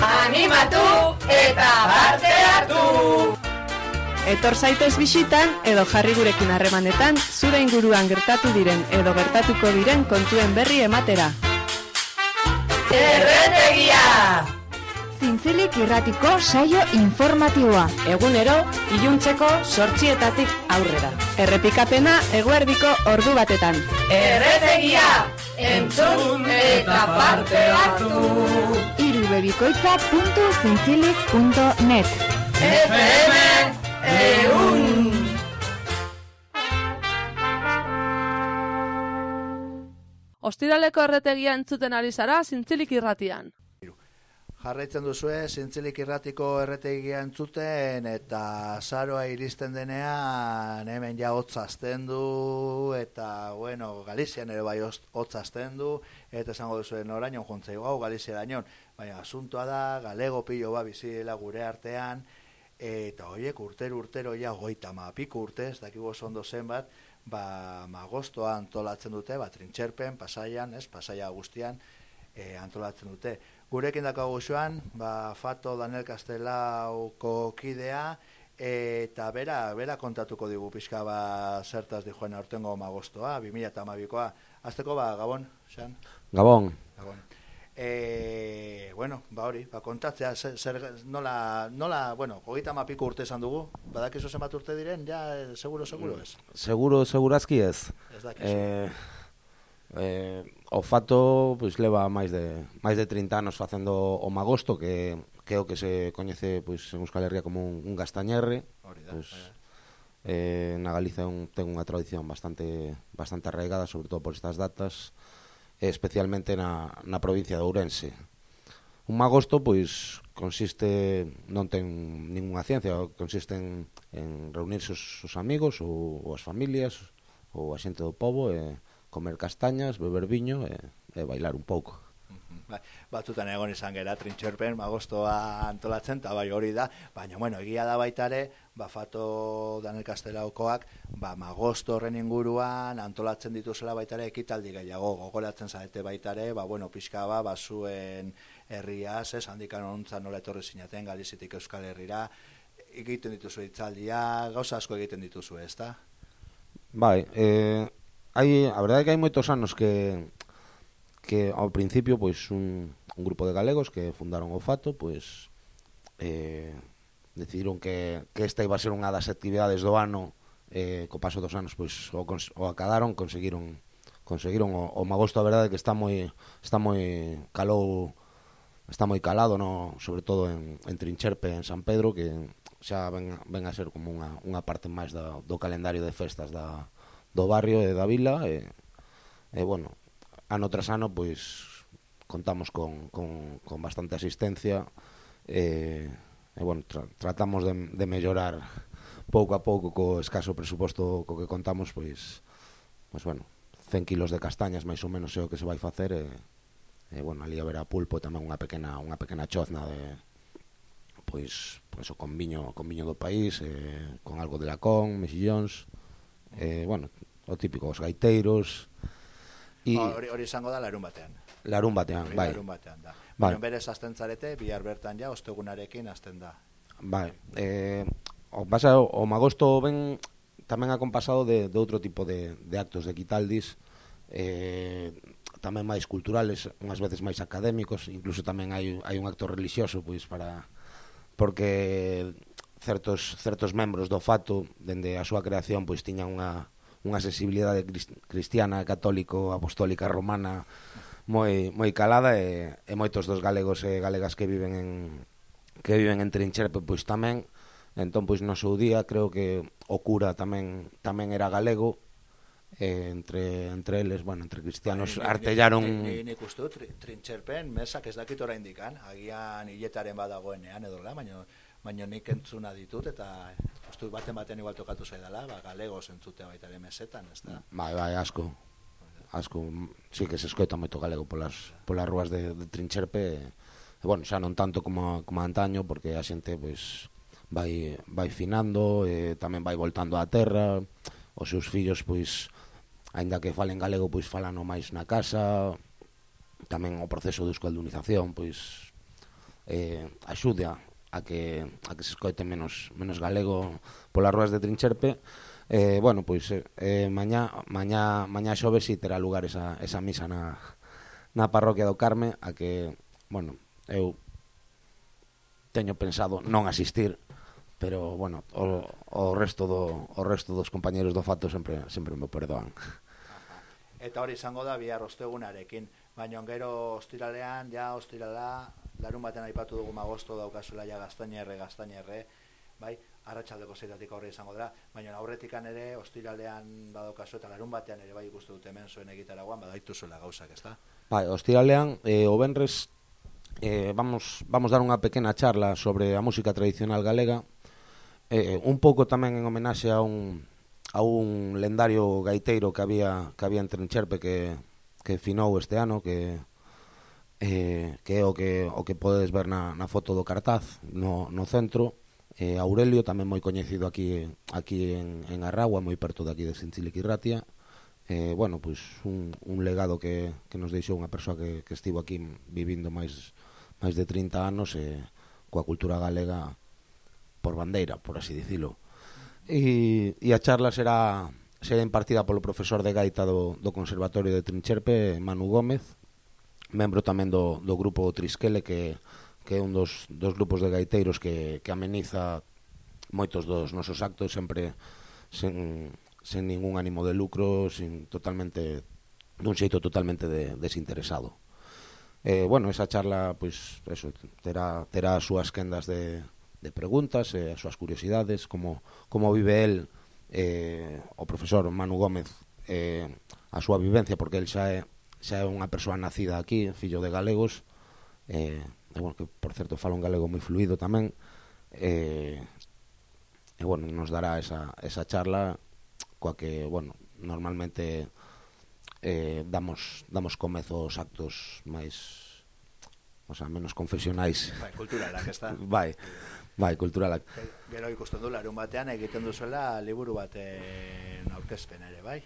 Animatu eta parte hartu! Etor zaitez bisitan edo jarri gurekin harremanetan zure inguruan gertatu diren edo gertatuko diren kontuen berri ematera. Erretegia! Zintzilik irratiko saio informatiboa. Egunero, iluntzeko sortzietatik aurrera. Errepikapena eguerdiko ordu batetan. Erretegia! Entzun eta parte hartu! irubebikoitza.zintzilik.net FM Eun! Ostiraleko erretegia entzuten ari zara zintzilik irratian. Jarraitzen duzue, zintzilik irratiko erretegia entzuten, eta zaroa iristen denean, hemen ja hotzazten du, eta, bueno, Galizian ere bai hotzazten du, eta esango duzuen oraino jontzei gau, Galizia dañon, baina asuntoa da, galego pilo ba bizila gure artean, eta hoiek urtero urtero ja goita ma piku urtez, dakigu oso ondo zenbat, ba, magostoa antolatzen dute, ba, trintxerpen, pasaian, ez, pasaia guztian, e, antolatzen dute. Gurekin dakago joan, ba, Fato Daniel Castelauko kidea, eta bera, bera kontatuko digu pixka ba, zertaz di joan aurtengo magostoa, 2008koa. Azteko, ba, Gabon, Xan? Gabon. Gabon. E, bueno, ba hori, ba, kontatzea, zer, zer, nola, nola, bueno, hogeita mapiko urte esan dugu, badakizu zenbat urte diren, ja, eh, seguro, seguro mm, ez? Seguro, segurazki ez. Ez dakizu. Eh, eh, o fato, pois, pues, leva máis de, máis de 30 anos facendo o magosto, que creo que se coñece pois, pues, en Euskal Herria como un, un gastañerre. Hori da, pois, pues, eh, na Galiza un, ten unha tradición bastante bastante arraigada, sobre todo por estas datas, especialmente na, na provincia de Ourense. Un magosto, pois, consiste, non ten ninguna ciencia, consiste en, en reunirse os, os amigos ou, ou as familias ou a xente do povo e comer castañas, beber viño e, e bailar un pouco. Bai, batzutan egon izan gera trintxerpen, magostoa antolatzen, eta bai hori da, baina, bueno, egia da baitare, ba, Fato Daniel Castelaukoak, ba, magosto horren inguruan antolatzen dituzela baitare ekitaldi gehiago, gogoratzen zaete baitare, ba, bueno, pixka ba, ba, zuen herriaz, ez, handikan onuntzan nola etorri zinaten, Galizitik Euskal Herrira, egiten dituzu itzaldia, gauza asko egiten dituzu, ez da? Bai, eh, hai, a verdade é que hai moitos anos que que ao principio pois un, un grupo de galegos que fundaron o Fato, pois eh, decidiron que, que esta iba a ser unha das actividades do ano eh, co paso dos anos pois o, o acadaron, conseguiron conseguiron o, o magosto a verdade que está moi está moi calou está moi calado, no, sobre todo en, en Trincherpe, en San Pedro, que xa ven, ven a ser como unha, unha parte máis da, do calendario de festas da, do barrio e da vila. E, e bueno, ano tras ano pois contamos con, con, con bastante asistencia e, e bueno, tra, tratamos de, de mellorar pouco a pouco co escaso presuposto co que contamos pois pois bueno, 100 kilos de castañas máis ou menos é o que se vai facer e, e bueno, ali haberá pulpo e tamén unha pequena unha pequena chozna de pois pois o con viño, con viño do país, eh, con algo de lacón, mexillóns, eh, bueno, o típico os gaiteiros, I... Hori, hori izango da larun batean. Larun batean, hori bai. Larun batean da. Bai. Beno berez azten zarete, bihar bertan ja, ostegunarekin azten da. Bai. Eh, o, pasa, o magosto ben tamén acompasado de, de outro tipo de, de actos, de quitaldis, eh, tamén máis culturales, unhas veces máis académicos, incluso tamén hai, hai un acto religioso, pois para porque certos certos membros do Fato dende a súa creación pois tiñan unha unha sensibilidade cristiana, católico, apostólica, romana moi moi calada e, e moitos dos galegos e galegas que viven en que viven en Trincherpe pois tamén. Entón pois no seu día creo que o cura tamén tamén era galego eh, entre entre eles, bueno, entre cristianos e, artellaron e, e, nik uste dut Trintxerpen mesak ez dakit oraindik, agian hiletaren badagoenean edo la, baina baina nik entzuna ditut eta eh, ustu baten baten igual tokatu zaidala, ba, galego zentzutea baita ere mesetan, ez da? Bai, bai, asko. Asko, sí que se escoita moito galego polas, polas ruas de, de Trincherpe, bueno, xa non tanto como, como antaño, porque a xente, pois, vai, vai finando, e tamén vai voltando á terra, os seus fillos, pois, aínda que falen galego, pois falan o máis na casa, tamén o proceso de escaldunización, pois, eh, axuda a que, a que se escoite menos, menos galego polas ruas de Trincherpe. Eh, bueno, pois eh, mañá, mañá, mañá xove si terá lugar esa, esa misa na, na parroquia do Carme a que, bueno, eu teño pensado non asistir, pero bueno, o, o resto do o resto dos compañeiros do fato sempre sempre me perdoan. Eta hori izango da bihar ostegunarekin, baina gero ostiralean ja ostirala larun batean aipatu dugu magosto daukazula ja gaztainerre, gaztainerre, bai, arratsaldeko zeitatik aurre izango dela, baina aurretikan ere, ostiralean badaukazu eta larun batean ere bai ikuste dut hemen zuen egitaragoan, badaitu zuela gauzak, ezta? Bai, ostiralean, eh, e, obenrez, eh, vamos, vamos dar unha pequena charla sobre a música tradicional galega, eh, un pouco tamén en homenaxe a un, a un lendario gaiteiro que había que había en Trincherpe que, que finou este ano, que eh, que é o que, o que podes ver na, na foto do cartaz no, no centro. Eh, Aurelio, tamén moi coñecido aquí aquí en, en Arragua, moi perto daqui de Sinchiliquirratia. Eh, bueno, pois un, un legado que, que nos deixou unha persoa que, que estivo aquí vivindo máis máis de 30 anos e eh, coa cultura galega por bandeira, por así dicilo. E, e a charla será será impartida polo profesor de gaita do, do Conservatorio de Trincherpe, Manu Gómez membro tamén do, do grupo Trisquele que, que é un dos, dos grupos de gaiteiros que, que ameniza moitos dos nosos actos sempre sen, sen ningún ánimo de lucro sin totalmente dun xeito totalmente de, desinteresado. Eh, bueno, esa charla pois, eso, terá, terá as súas quendas de, de preguntas e eh, as súas curiosidades como, como vive el eh, o profesor Manu Gómez eh, a súa vivencia porque el xa é xa é unha persoa nacida aquí, fillo de galegos, eh, e, bueno, que por certo fala un galego moi fluido tamén, eh, e bueno, nos dará esa, esa charla coa que, bueno, normalmente eh, damos, damos comezo os actos máis o sea, menos confesionais. Vai, que está. Vai, bai, kulturalak. Gero ikusten du larun batean egiten duzuela liburu baten eh, aurkezpen ere, bai?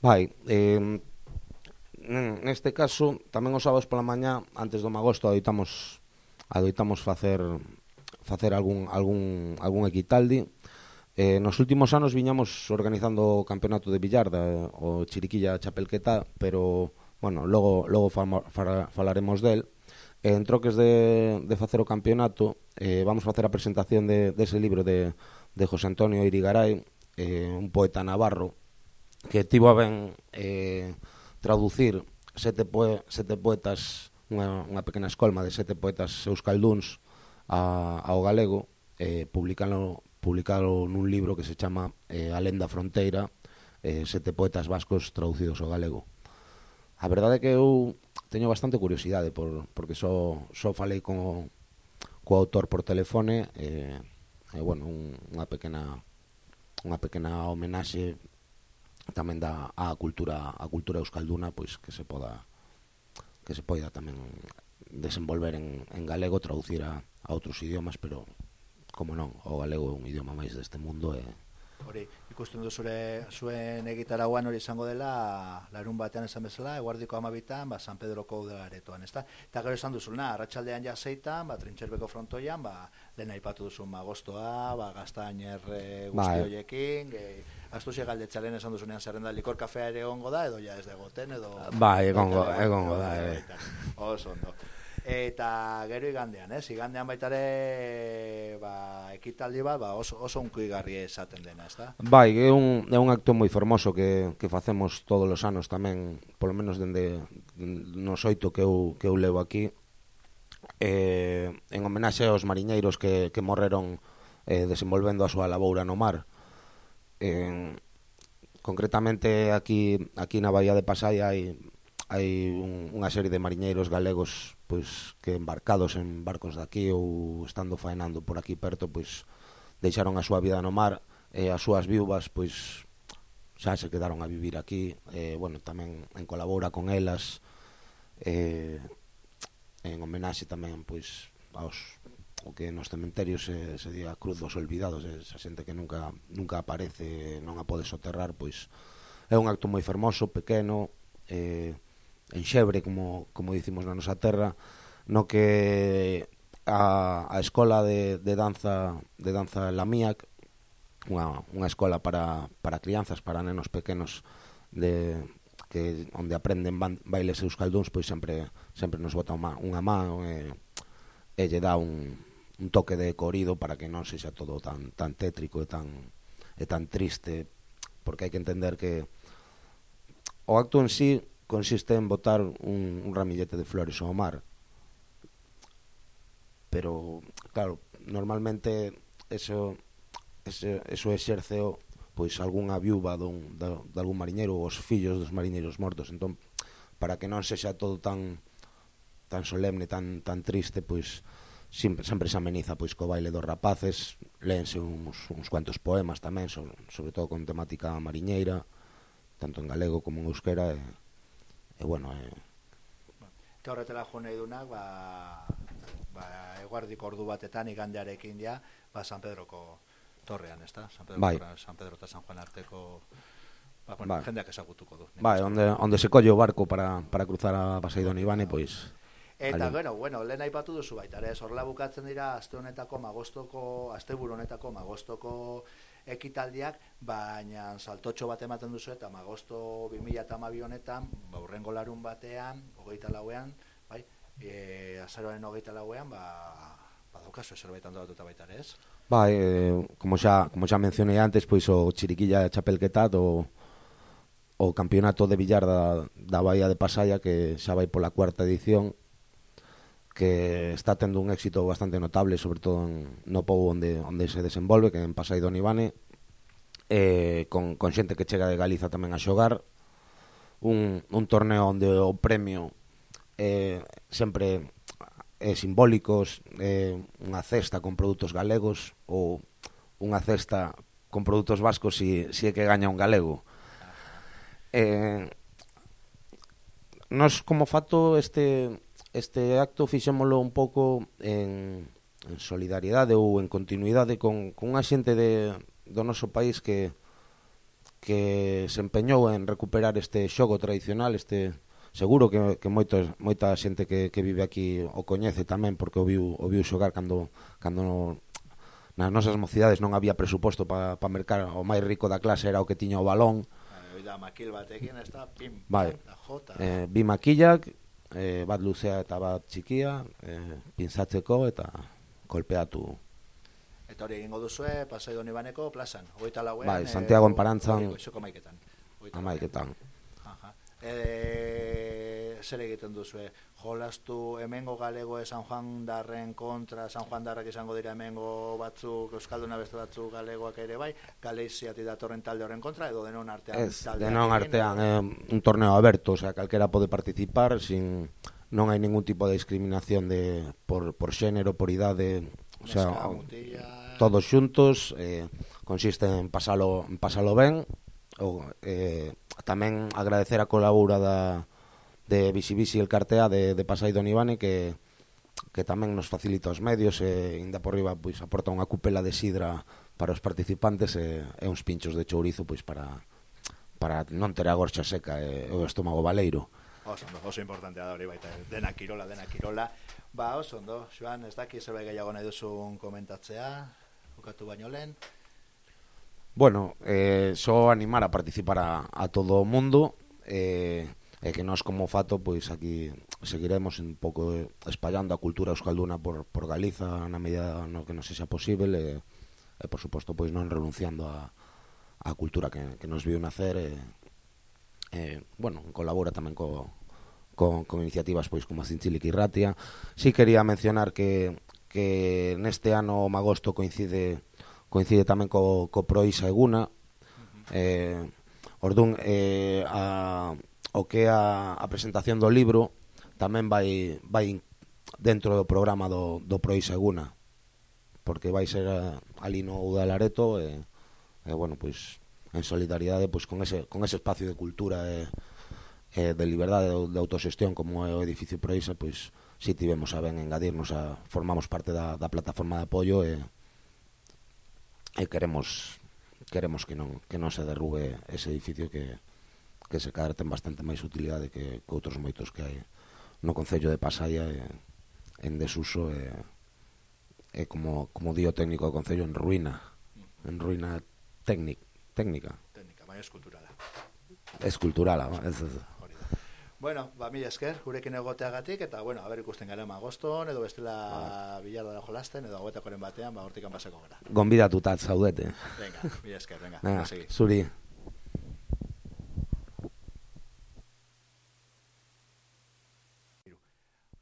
Bai, eh, neste caso, tamén os sábados pola mañá, antes do magosto, adoitamos adoitamos facer facer algún algún algún equitaldi. Eh, nos últimos anos viñamos organizando o campeonato de billarda, eh, o Chiriquilla Chapelqueta, pero bueno, logo logo fama, fara, falaremos del. Eh, en troques de, de facer o campeonato, eh, vamos facer a presentación de, dese de libro de, de José Antonio Irigaray, eh, un poeta navarro, que tivo a ben eh, traducir sete, poe, sete poetas, unha, unha pequena escolma de sete poetas euskalduns a, ao galego, eh, publicalo, publicalo nun libro que se chama eh, A lenda fronteira, eh, sete poetas vascos traducidos ao galego. A verdade é que eu teño bastante curiosidade por, porque só, só falei con, co autor por telefone e, eh, eh, bueno, un, unha pequena unha pequena homenaxe tamén da a cultura a cultura euskalduna pois que se poda que se poida tamén desenvolver en, en galego, traducir a, a outros idiomas, pero como non, o galego é un idioma máis deste mundo e Hori, ikusten du zure zuen egitaragoan hori izango dela larun batean esan bezala, eguardiko amabitan, ba, San Pedroko udalaretoan, ezta? Eta gero esan duzuna, arratsaldean ja zeitan, ba, trintxerbeko frontoian, ba, lehen aipatu duzun magostoa, ba, gaztainer e, guzti horiekin, e, astuzi galdetzaren esan duzunean zerrenda likor kafea ere egongo da, edo ja ez dagoten, edo... Ba, egongo, egongo da, ere. Oso ondo. Eta gero igandean, ez? Igandean baita ere ba, ekitaldi bat ba, oso, oso unko esaten dena, ez da? Bai, é un, é un acto moi formoso que, que facemos todos os anos tamén, polo menos dende nos oito que eu, que eu levo aquí, eh, en homenaxe aos mariñeiros que, que morreron eh, desenvolvendo a súa laboura no mar. Eh, concretamente aquí aquí na Bahía de Pasai hai hai un, unha serie de mariñeiros galegos pois que embarcados en barcos daqui ou estando faenando por aquí perto pois deixaron a súa vida no mar e as súas viúvas pois xa se quedaron a vivir aquí e, bueno, tamén en colabora con elas eh, en homenaxe tamén pois aos o que nos cementerios se, se di a cruz dos olvidados, eh, esa xente que nunca nunca aparece, non a pode soterrar, pois é un acto moi fermoso, pequeno, eh, en xebre como, como dicimos na nosa terra, no que a, a escola de, de danza de danza Lamiac, unha, unha escola para, para crianzas, para nenos pequenos de que onde aprenden ban, bailes euskalduns pois sempre sempre nos bota unha, unha man e, e lle dá un, un toque de corido para que non sexa todo tan tan tétrico e tan e tan triste porque hai que entender que o acto en sí consiste en botar un, un ramillete de flores ao mar. Pero claro normalmente eso ese, eso exerceo pois algunha viúva dun, de, de algún mariñeiro ou os fillos dos mariñeiros mortos. Entón para que non sexa todo tan tan solemne, tan, tan triste, pois sempre, sempre se ameniza pois co baile dos rapaces, léense uns, uns cuantos poemas tamén, sobre, sobre todo con temática mariñeira, tanto en galego como en euskera, e, e bueno, e... Eta horretela jo nahi dunak, ba, ba, eguardiko ordu batetan igandearekin ja, ba, San Pedroko torrean, ez da? San Pedro, bai. San Pedro eta San Juan arteko ba, bueno, bai. jendeak ezagutuko du. Bai, onde, onde se colle o barco para, para cruzar a Paseido Ibane, pois... Pues, Eta, bueno, bueno, lehen aipatu duzu baita, ere, horrela bukatzen dira, aste honetako, magostoko, asteburu honetako, magostoko ekitaldiak, baina saltotxo bat ematen duzu eta magosto 2012 honetan, ba, urrengo larun batean, hogeita lauean, bai, e, azaroaren hogeita lauean, ba, ba daukazu zerbait antolatuta baita ez? Bai, eh, como xa, como xa mencionei antes, pois o Chiriquilla Chapelquetat, o, o campeonato de billar da, da Bahía de Pasaya, que xa vai pola cuarta edición, que está tendo un éxito bastante notable, sobre todo en, no pobo onde, onde se desenvolve, que en Pasai Don Nibane, eh, con, con xente que chega de Galiza tamén a xogar, un, un torneo onde o premio eh, sempre é simbólicos, eh, unha cesta con produtos galegos ou unha cesta con produtos vascos si, si é que gaña un galego. Eh, nos como fato este este acto fixémolo un pouco en, en solidariedade ou en continuidade con, con unha xente de, do noso país que que se empeñou en recuperar este xogo tradicional, este seguro que, que moitos, moita xente que, que vive aquí o coñece tamén porque o viu, o viu xogar cando, cando no, nas nosas mocidades non había presuposto para pa mercar o máis rico da clase era o que tiña o balón da maquil batequina está pim, vale. da jota. Eh, Bimaquillac, eh, bat luzea eta bat txikia eh, pinzatzeko eta kolpeatu Eta hori egingo duzue, pasai doni baneko, plazan, hogeita lauean. Bai, Santiago en Parantzan. Izuko maiketan. Amaiketan. Aha. E, zer egiten duzue, jolastu hemengo galego San Juan darren kontra, San Juan darrak izango dira hemengo batzuk, Euskalduna beste batzuk galegoak ere bai, galeiziati datorren talde horren kontra, edo denon artean? Ez, denon artean, eh, un torneo aberto, o sea, calquera pode participar, sin, non hai ningún tipo de discriminación de, por, por xénero, por idade, o sea, todos xuntos, eh, consiste en pasalo, en pasalo ben, o, eh, tamén agradecer a colabora da de Bisi el cartea de, de Pasai Don Ivane que, que tamén nos facilita os medios e ainda por riba pois aporta unha cupela de sidra para os participantes e, e uns pinchos de chourizo pois para para non ter a gorxa seca e o estómago baleiro. Oso, oso importante da hori baita, dena kirola, dena kirola. Ba, oso ondo, Joan, ez daki zerbait gehiago nahi duzun komentatzea, bukatu baino lehen. Bueno, eh, so animar a participar a, a todo o mundo, eh, e que nós como fato pois aquí seguiremos un pouco eh, espallando a cultura euskalduna por, por Galiza na medida no que nos sexa posible e, e por suposto pois non renunciando a, a cultura que, que nos viu nacer e, e bueno, colabora tamén co, con, con iniciativas pois como a Cinchilic e Ratia si sí quería mencionar que, que neste ano o Magosto coincide coincide tamén co, co Proisa Eguna. Eh, Ordún eh, a, o que a, a presentación do libro tamén vai, vai dentro do programa do, do Proi Seguna porque vai ser eh, ali no Udalareto e, e bueno, pois en solidaridade pois con ese con ese espacio de cultura e, e de liberdade de, de autoxestión como é o edificio Proisa, pois si tivemos a ben engadirnos a formamos parte da, da plataforma de apoio e, e queremos queremos que non que non se derrube ese edificio que que se cadra ten bastante máis utilidade que, que outros moitos que hai no Concello de Pasaya e, en desuso e, e como, como dio técnico do Concello en ruína en ruína técnic, técnica técnica, máis esculturala esculturala ba, ez, ez. Bueno, ba, mila esker, gurekin egoteagatik, eta, bueno, haber ikusten gara magoston, edo bestela ba. bilardara jolasten, edo agüetakoren batean, ba, hortikan pasako gara. Gonbidatutat zaudete. Eh. Venga, mila esker, venga. venga, venga zuri.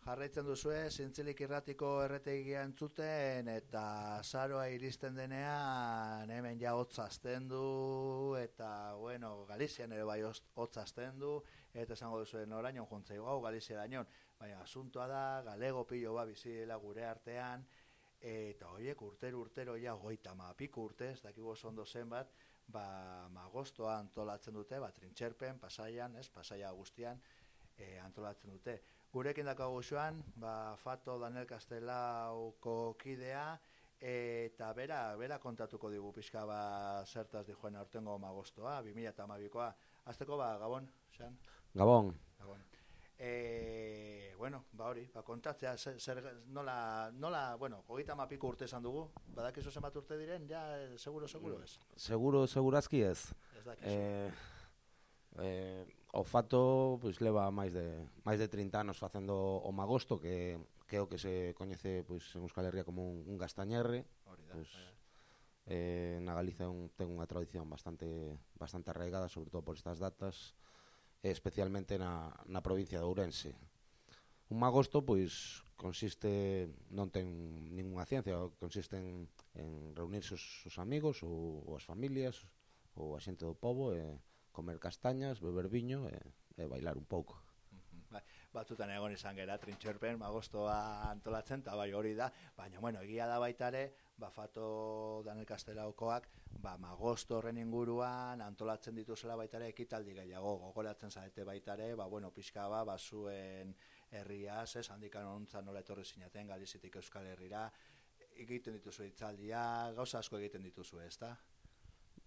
Jarraitzen duzue, zintzilik irratiko erretegia entzuten, eta saroa iristen denean, hemen ja hotzazten du, eta, bueno, Galizian ere bai hotzazten du, eta esango duzuen oraino jontzei gau, Galizia dainon, baina asuntoa da, galego pilo ba bizila gure artean, eta hoiek urtero urtero ja goita mapik urte, ez dakigu oso ondo zenbat, ba, magostoa antolatzen dute, ba, trintxerpen, pasaian, ez, pasaia guztian, e, antolatzen dute. Gurekin dakago joan, ba, Fato Daniel Castelauko kidea, eta bera, bera kontatuko digu pixka ba, zertaz dijoen aurtengo magostoa, 2008koa. Azteko, ba, Gabon, Xan? Gabon Gabon. E, bueno, ba hori, ba, kontatzea, zer, zer, nola, nola, bueno, hogeita mapiko urte esan dugu, badakizu zenbat urte diren, ja, seguro, seguro ez. seguro, segurazki ez Ez dakizu. eh, Eh, o Fato pois leva máis de máis de 30 anos facendo o magosto que que é o que se coñece pois en Euskal Herria como un, un gastañerre. Pois, eh, na Galiza un, ten unha tradición bastante bastante arraigada, sobre todo por estas datas, e especialmente na, na provincia de Ourense. Un magosto pois consiste non ten ninguna ciencia, consiste en, en reunirse os, os amigos ou, ou as familias ou a xente do pobo e eh, comer castañas, beber viño e, e bailar un pouco. Bai, batzutan egon izan gera trintxerpen magostoa antolatzen, eta bai hori da, baina bueno, egia da baitare, ba Fato Daniel Castelaukoak, ba magosto horren inguruan antolatzen dituzela baitare ekitaldi gehiago, gogoratzen zaete baitare, ba bueno, pixka ba, ba zuen herriaz, ez, handikan hontza nola etorri zinaten, Galizitik Euskal Herrira, egiten dituzu hitzaldia, gauza asko egiten dituzu, ezta?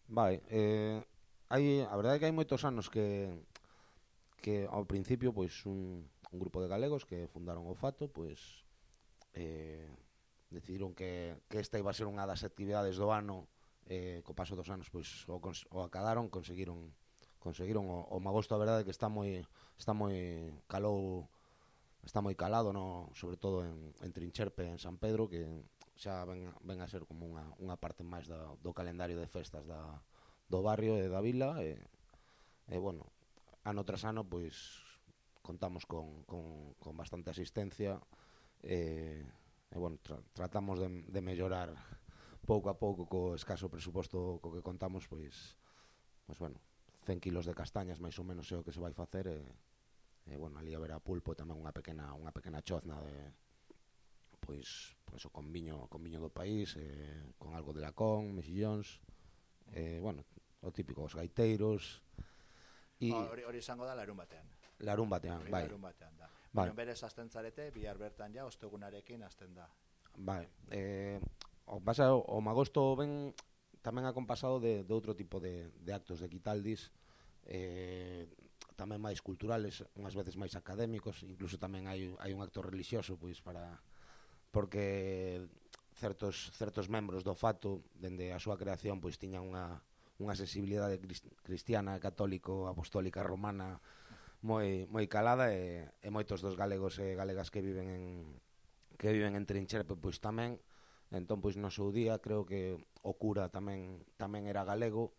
Bai, eh, hai, a verdade é que hai moitos anos que que ao principio pois un, un grupo de galegos que fundaron o Fato, pois eh, decidiron que, que esta iba a ser unha das actividades do ano eh, co paso dos anos pois o, o acadaron, conseguiron conseguiron o, o magosto a verdade que está moi está moi calou está moi calado no, sobre todo en, en Trincherpe en San Pedro que xa ven, ven a ser como unha, unha parte máis da, do calendario de festas da, do barrio e da vila e, e bueno, ano tras ano pois contamos con, con, con bastante asistencia e, e bueno, tra, tratamos de, de mellorar pouco a pouco co escaso presuposto co que contamos pois pois bueno, 100 kilos de castañas máis ou menos é o que se vai facer e, e bueno, ali haberá pulpo e tamén unha pequena unha pequena chozna de pois pois o con viño, con viño do país, eh, con algo de lacón, mexillóns, eh, bueno, o típico, os gaiteiros e ah, hori, hori izango da larun batean. Larun batean, hori bai. Larun batean da. Bai. Baina berez azten zarete, bihar bertan ja ostegunarekin azten da. Bai. Eh, o pasa o magosto ben tamén acompasado de, de outro tipo de, de actos de quitaldis eh, tamén máis culturales, unhas veces máis académicos, incluso tamén hai, hai un acto religioso pois para porque certos certos membros do fato dende a súa creación pois tiñan unha unha sensibilidade cristiana, católico, apostólica, romana moi moi calada e, e moitos dos galegos e galegas que viven en que viven en Trincherpe pois tamén entón pois no seu día creo que o cura tamén tamén era galego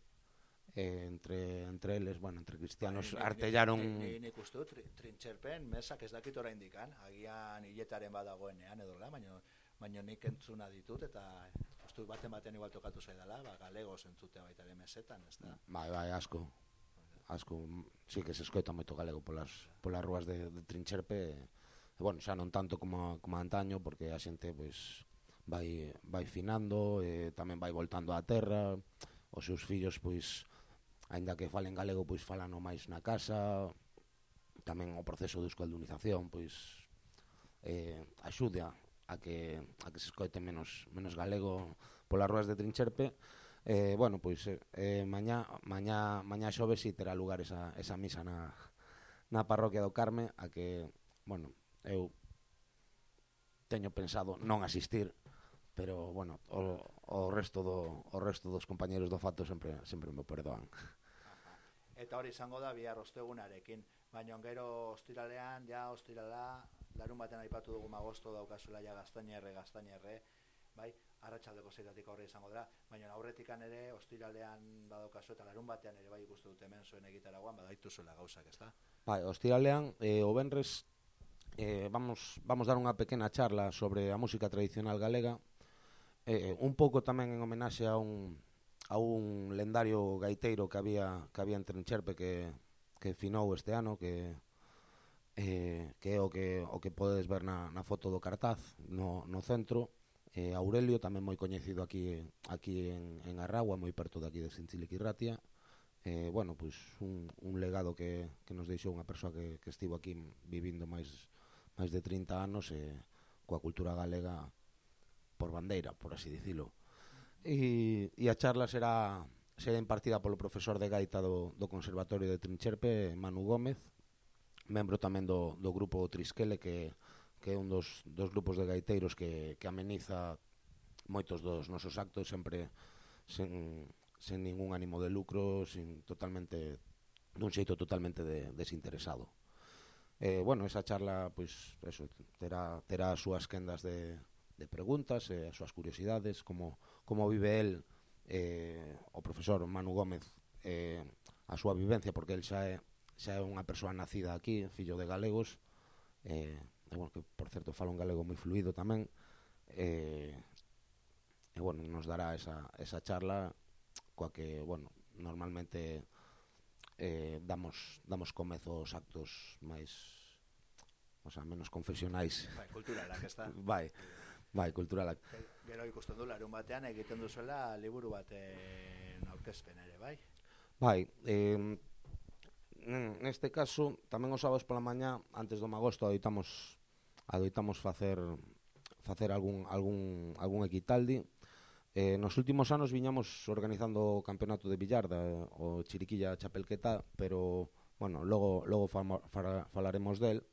e, entre entre eles, bueno, entre cristianos ah, artellaron ni gustu Trintxerpen mesak ez dakit indican. agian hiletaren badagoenean edo la, baina baina nik entzuna ditut eta uste baten batean igual tokatu zaidala, ba, galego entzutea baita ere mesetan, ez da? Bai, bai, asko. Asko, sí que se escoita moito galego polas, polas ruas de, de Trincherpe, bueno, xa non tanto como, como antaño, porque a xente, pois, vai, vai finando, e tamén vai voltando á terra, os seus fillos, pois, aínda que falen galego, pois falan o máis na casa, tamén o proceso de euskaldunización, pois, eh, axuda a que, a que se escoite menos, menos galego polas ruas de Trincherpe. Eh, bueno, pois eh, mañá, mañá, mañá xove si terá lugar esa, esa misa na, na parroquia do Carme a que, bueno, eu teño pensado non asistir, pero bueno, o, o resto do o resto dos compañeiros do Fato sempre sempre me perdoan. Eta hori izango da bihar ostegunarekin, baina gero ostiralean ja ostirala larun baten aipatu dugu magosto daukazula ja gaztainerre, gaztainerre, bai, arratsaldeko zeitatik aurre izango dira, baina aurretikan ere, ostiralean badaukazu eta larun batean ere bai ikustu dut hemen zuen egitaragoan, badaitu zuela gauzak, ezta? Bai, ostiralean, eh, o benres, eh, vamos, vamos dar unha pequena charla sobre a música tradicional galega, eh, un pouco tamén en homenaxe a un, a un lendario gaiteiro que había que había en Trincherpe que, que finou este ano, que eh, que é o que, o que podedes ver na, na foto do cartaz no, no centro. Eh, Aurelio tamén moi coñecido aquí aquí en, en Arragua, moi perto de aquí de Sinchiliquirratia. Eh, bueno, pois un, un legado que, que nos deixou unha persoa que, que estivo aquí vivindo máis máis de 30 anos e eh, coa cultura galega por bandeira, por así dicilo. E, e a charla será será impartida polo profesor de gaita do, do Conservatorio de Trincherpe Manu Gómez membro tamén do, do grupo Trisquele que, que é un dos, dos grupos de gaiteiros que, que ameniza moitos dos nosos actos sempre sen, sen ningún ánimo de lucro, sin totalmente dun xeito totalmente de, desinteresado. Eh, bueno, esa charla pois eso terá terá as súas quendas de, de preguntas, eh, as súas curiosidades, como como vive el eh, o profesor Manu Gómez eh, a súa vivencia porque el xa é xa é unha persoa nacida aquí, fillo de galegos, eh, e, bueno, que por certo fala un galego moi fluido tamén, eh, e bueno, nos dará esa, esa charla coa que, bueno, normalmente eh, damos, damos comezo aos actos máis o sea, menos confesionais. Bai, kulturalak, que está Bai, bai, kulturalak. Gero ikusten du larun batean egiten duzuela liburu bat aurkezpen ere, bai? Bai, eh, neste caso, tamén os sábados pola mañá, antes do magosto, adoitamos adoitamos facer facer algún algún algún equitaldi. Eh, nos últimos anos viñamos organizando o campeonato de billarda, o Chiriquilla Chapelqueta, pero bueno, logo logo fama, fara, falaremos del.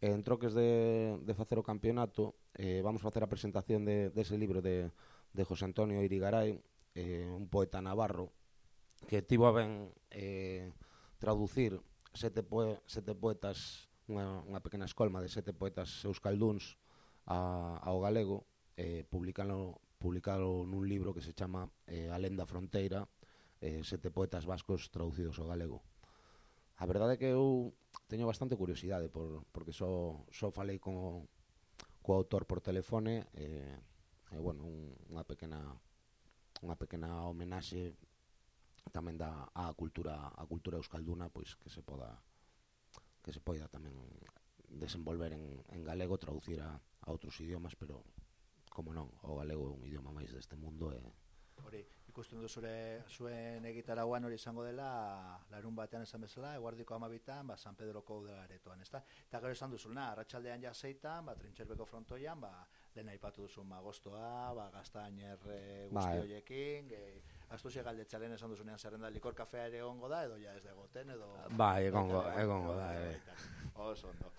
Eh, en troques de, de facer o campeonato, eh, vamos facer a presentación de, dese de libro de, de José Antonio Irigaray, eh, un poeta navarro, que tivo a ben eh, traducir sete, poe, sete poetas, unha, unha pequena escolma de sete poetas euskalduns a, ao galego, eh, publicalo, publicalo nun libro que se chama eh, A lenda fronteira, eh, sete poetas vascos traducidos ao galego. A verdade é que eu teño bastante curiosidade por, porque só, só falei con, co autor por telefone eh, e, eh, bueno, un, unha pequena unha pequena homenaxe tamén da a cultura a cultura euskalduna pois que se poda que se poida tamén desenvolver en, en galego, traducir a, a outros idiomas, pero como non, o galego é un idioma máis deste mundo e Hori, ikusten du zure, zuen egitarauan hori izango dela, larun batean esan bezala, eguardiko amabitan, ba, San Pedroko udalaretoan, ezta? Eta gero esan duzuna, arratsaldean jazeitan, ba, trintxerbeko frontoian, ba, lehen aipatu duzun magostoa, ba, gaztainer eh, e, guzti ba, hoiekin, astuxe galdetzaren esan duzunean zerrenda likor kafea ere egongo da edo ja ez degoten edo Bai, egongo egongo da ere. Oso ondo.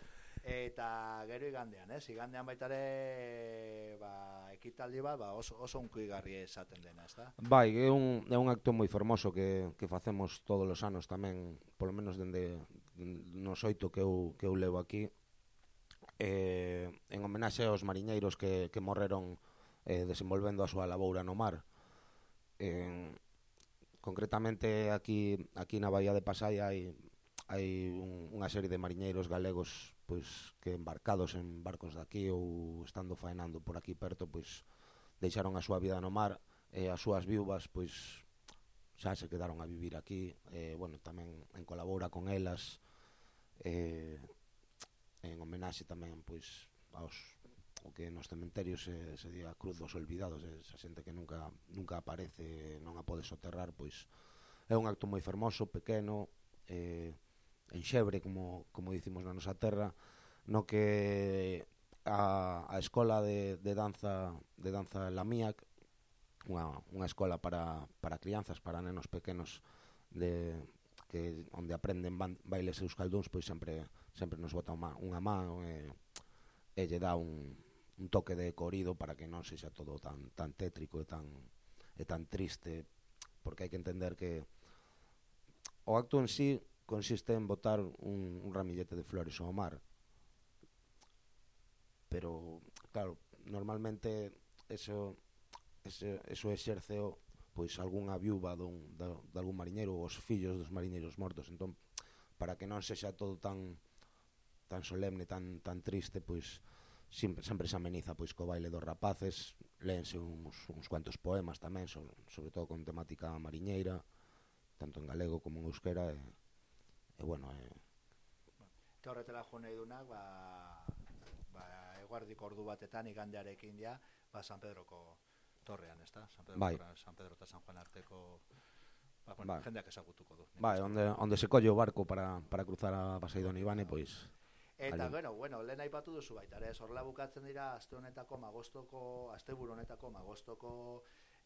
Eta gero igandean, ez? Igandean baita ere ba, ekitaldi bat ba, oso, oso unkuigarri esaten dena, ez da? Bai, é un, é un acto moi formoso que, que facemos todos os anos tamén, polo menos dende nos oito que eu, que eu levo aquí, eh, en homenaxe aos mariñeiros que, que morreron eh, desenvolvendo a súa laboura no mar en, concretamente aquí aquí na Bahía de Pasai hai hai un, unha serie de mariñeiros galegos pois que embarcados en barcos daqui ou estando faenando por aquí perto pois deixaron a súa vida no mar e as súas viúvas pois xa se quedaron a vivir aquí. E, bueno, tamén en colabora con elas e, en homenaxe tamén pois aos o que nos cementerios se, se di a cruz dos olvidados, eh, esa xente que nunca nunca aparece, non a pode soterrar, pois é un acto moi fermoso, pequeno, eh, en xebre, como, como dicimos na nosa terra, no que a, a escola de, de danza de danza Lamiac, unha, unha escola para, para crianzas, para nenos pequenos de, que onde aprenden ban, bailes euskalduns, pois sempre sempre nos bota unha, unha man e, e lle dá un, un toque de corido para que non sexa todo tan tan tétrico e tan e tan triste, porque hai que entender que o acto en sí consiste en botar un, un ramillete de flores ao mar. Pero claro, normalmente eso ese, eso exerce o, pois algunha viúva dun, de, de algún mariñeiro ou os fillos dos mariñeiros mortos entón para que non sexa todo tan tan solemne, tan, tan triste pois sempre, sempre se ameniza pois co baile dos rapaces léense uns, uns cuantos poemas tamén sobre, sobre todo con temática mariñeira tanto en galego como en euskera e, e bueno e, Eta horretela jo nahi dunak, ba, ba, eguardiko ordu batetan igandearekin ja, ba, San Pedroko torrean, ez da? San Pedro, Bai. San Pedro eta San Juan arteko ba, bueno, Bai. jendeak ezagutuko du. Bai, onde, onde se colle o barco para, para cruzar a Paseidon Ibane, pois... Eta, ali. bueno, bueno, lehen aipatu duzu baita, ere, horrela bukatzen dira aste honetako magostoko, asteburu honetako magostoko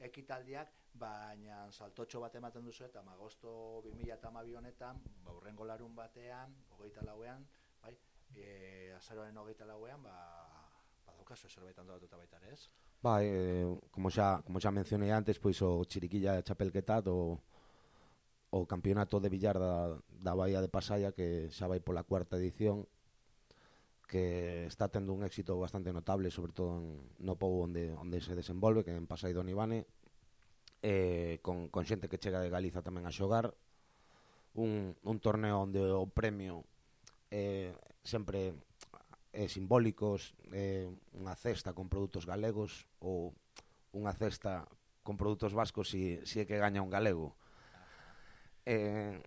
ekitaldiak, baina saltotxo bat ematen duzu eta magosto 2012 honetan, ba, urrengo larun batean, hogeita lauean, bai, e, azaroaren hogeita lauean, ba, ba daukazu zerbait antolatuta baita ere, ez? Bai, eh, como xa, como xa mencionei antes, pois o Chiriquilla Chapelquetat, o, o campeonato de billar da, da Bahía de Pasaya, que xa vai pola cuarta edición, que está tendo un éxito bastante notable, sobre todo en, no pobo onde, onde se desenvolve, que en Pasai Don Nibane, eh, con, con xente que chega de Galiza tamén a xogar, un, un torneo onde o premio eh, sempre é eh, simbólicos, eh, unha cesta con produtos galegos ou unha cesta con produtos vascos si, si é que gaña un galego. Eh,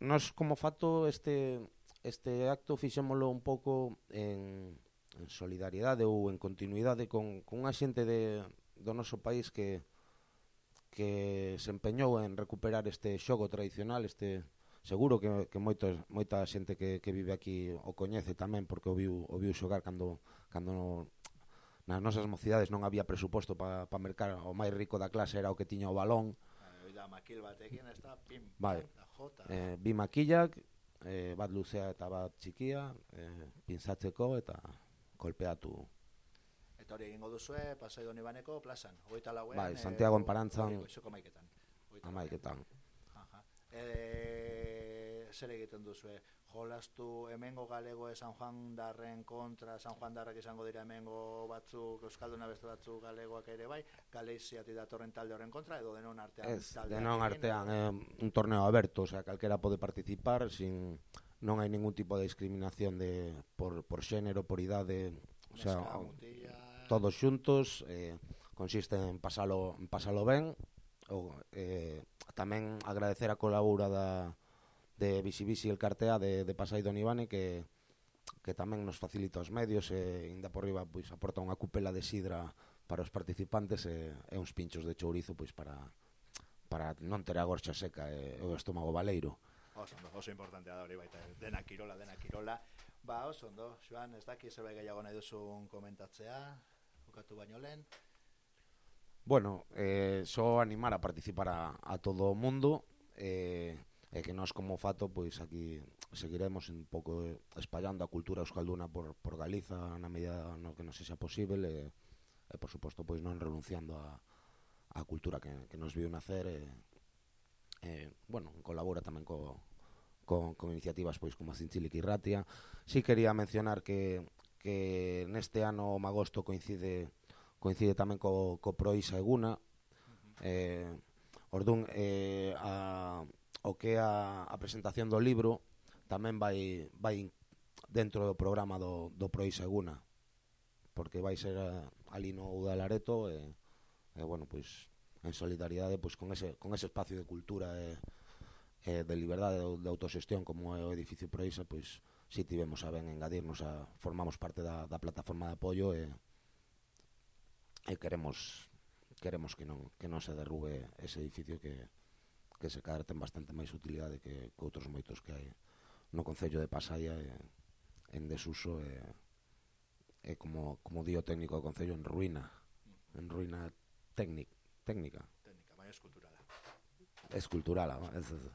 nos como fato este este acto fixémolo un pouco en, en solidariedade ou en continuidade con, con unha xente de, do noso país que que se empeñou en recuperar este xogo tradicional, este seguro que, que moitos, moita xente que, que vive aquí o coñece tamén porque o viu, o viu xogar cando, cando nas nosas mocidades non había presuposto para pa mercar o máis rico da clase era o que tiña o balón. Ah, pim, vale. da Jota. Eh, vi Maquilla, eh, bat luzea eta bat txikia eh, pinzatzeko eta kolpeatu Eta hori egingo duzue, Pasai Don Ibaneko plazan, hogeita lauean. Bai, Santiago eh, Enparantzan. hori, Goizeko maiketan. Hogeita lauean. amaiketan Aha. E, zer egiten duzue? jolastu hemengo galego esan joan darren kontra, San Juan darrak izango dira hemengo batzuk, Euskalduna beste batzuk galegoak ere bai, Galiziatik datorren talde horren kontra, edo denon artean. Ez, denon artean, eh, un torneo aberto, o sea, calquera pode participar, sin non hai ningún tipo de discriminación de por, por xénero, por idade, o sea, Mesca, todos xuntos, eh, consiste en pasalo, en pasalo ben, ou, eh, tamén agradecer a colabora da, de Bisi Bisi el cartea de, de Pasai Donibane que que tamén nos facilita os medios e ainda por riba pois aporta unha cupela de sidra para os participantes e, e uns pinchos de chourizo pois para para non ter a gorxa seca e o estómago baleiro. Oso, oso importante da hori baita, dena kirola, dena kirola. Ba, oso ondo, Joan, ez daki zerbait gehiago nahi duzun komentatzea, bukatu baino lehen. Bueno, eh, so animar a participar a, a todo o mundo, eh, e que nós como fato pois aquí seguiremos un pouco espallando a cultura euskalduna por, por Galiza na medida no que nos sexa posible e, e por suposto pois non renunciando a, a cultura que, que nos viu nacer e, e bueno, colabora tamén co, con, con iniciativas pois como a Cinchilic e Ratia si sí quería mencionar que, que neste ano o Magosto coincide coincide tamén co, co Proisa Eguna. Eh, Ordún eh, a, o que a, a presentación do libro tamén vai, vai dentro do programa do, do Proi Seguna porque vai ser eh, ali no Uda Lareto e, e bueno, pois en solidaridade pois con ese con ese espacio de cultura e, e de liberdade de, de autoxestión como é o edificio Proisa, pois si tivemos a ben engadirnos a formamos parte da, da plataforma de apoio e, e queremos queremos que non que non se derrube ese edificio que que se cadra ten bastante máis utilidade que, que outros moitos que hai no Concello de Pasaia e, en desuso e, e como, como dio técnico do Concello en ruína en ruína técnic, técnica técnica, baina eskulturala esculturala ez, ez.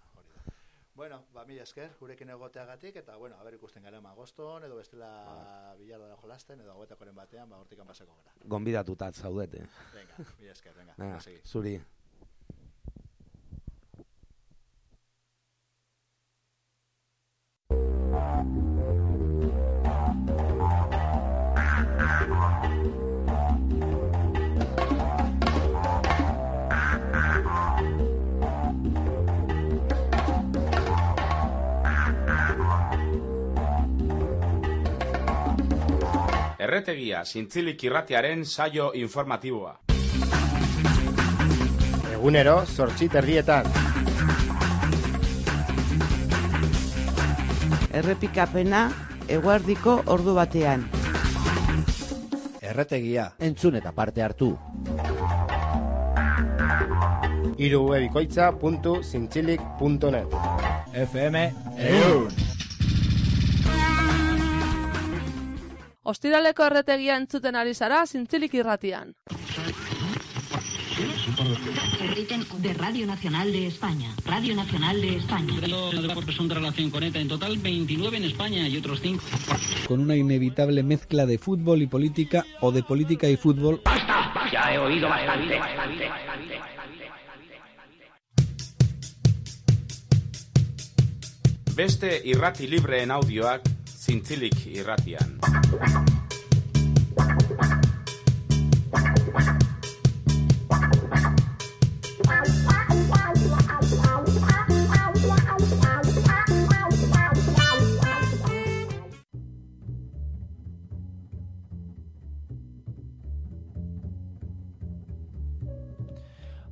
Bueno, ba, mila esker, gurekin egoteagatik, eta, bueno, haber ikusten gara magoston, edo bestela ba. bilardara jolasten, edo agüetakoren batean, ba, hortikan pasako gara. Gonbidatutat zaudete. Venga, mila esker, venga. venga zuri. Erretegia, zintzilik irratiaren saio informatiboa. Egunero, sortzi terdietan. Errepikapena eguardiko ordu batean. Erretegia. Entzun eta parte hartu. irubebikoitza.zintzilik.net FM Eun. Ostiraleko erretegia entzuten ari zara zintzilik irratian. Perriten de Radio Nacional de España. Radio Nacional de España. Son de relación con ETA. En total 29 en España y otros 5. Con una inevitable mezcla de fútbol y política o de política y fútbol. Ya he oído bastante. Beste irrati libreen audioak zintzilik irratian.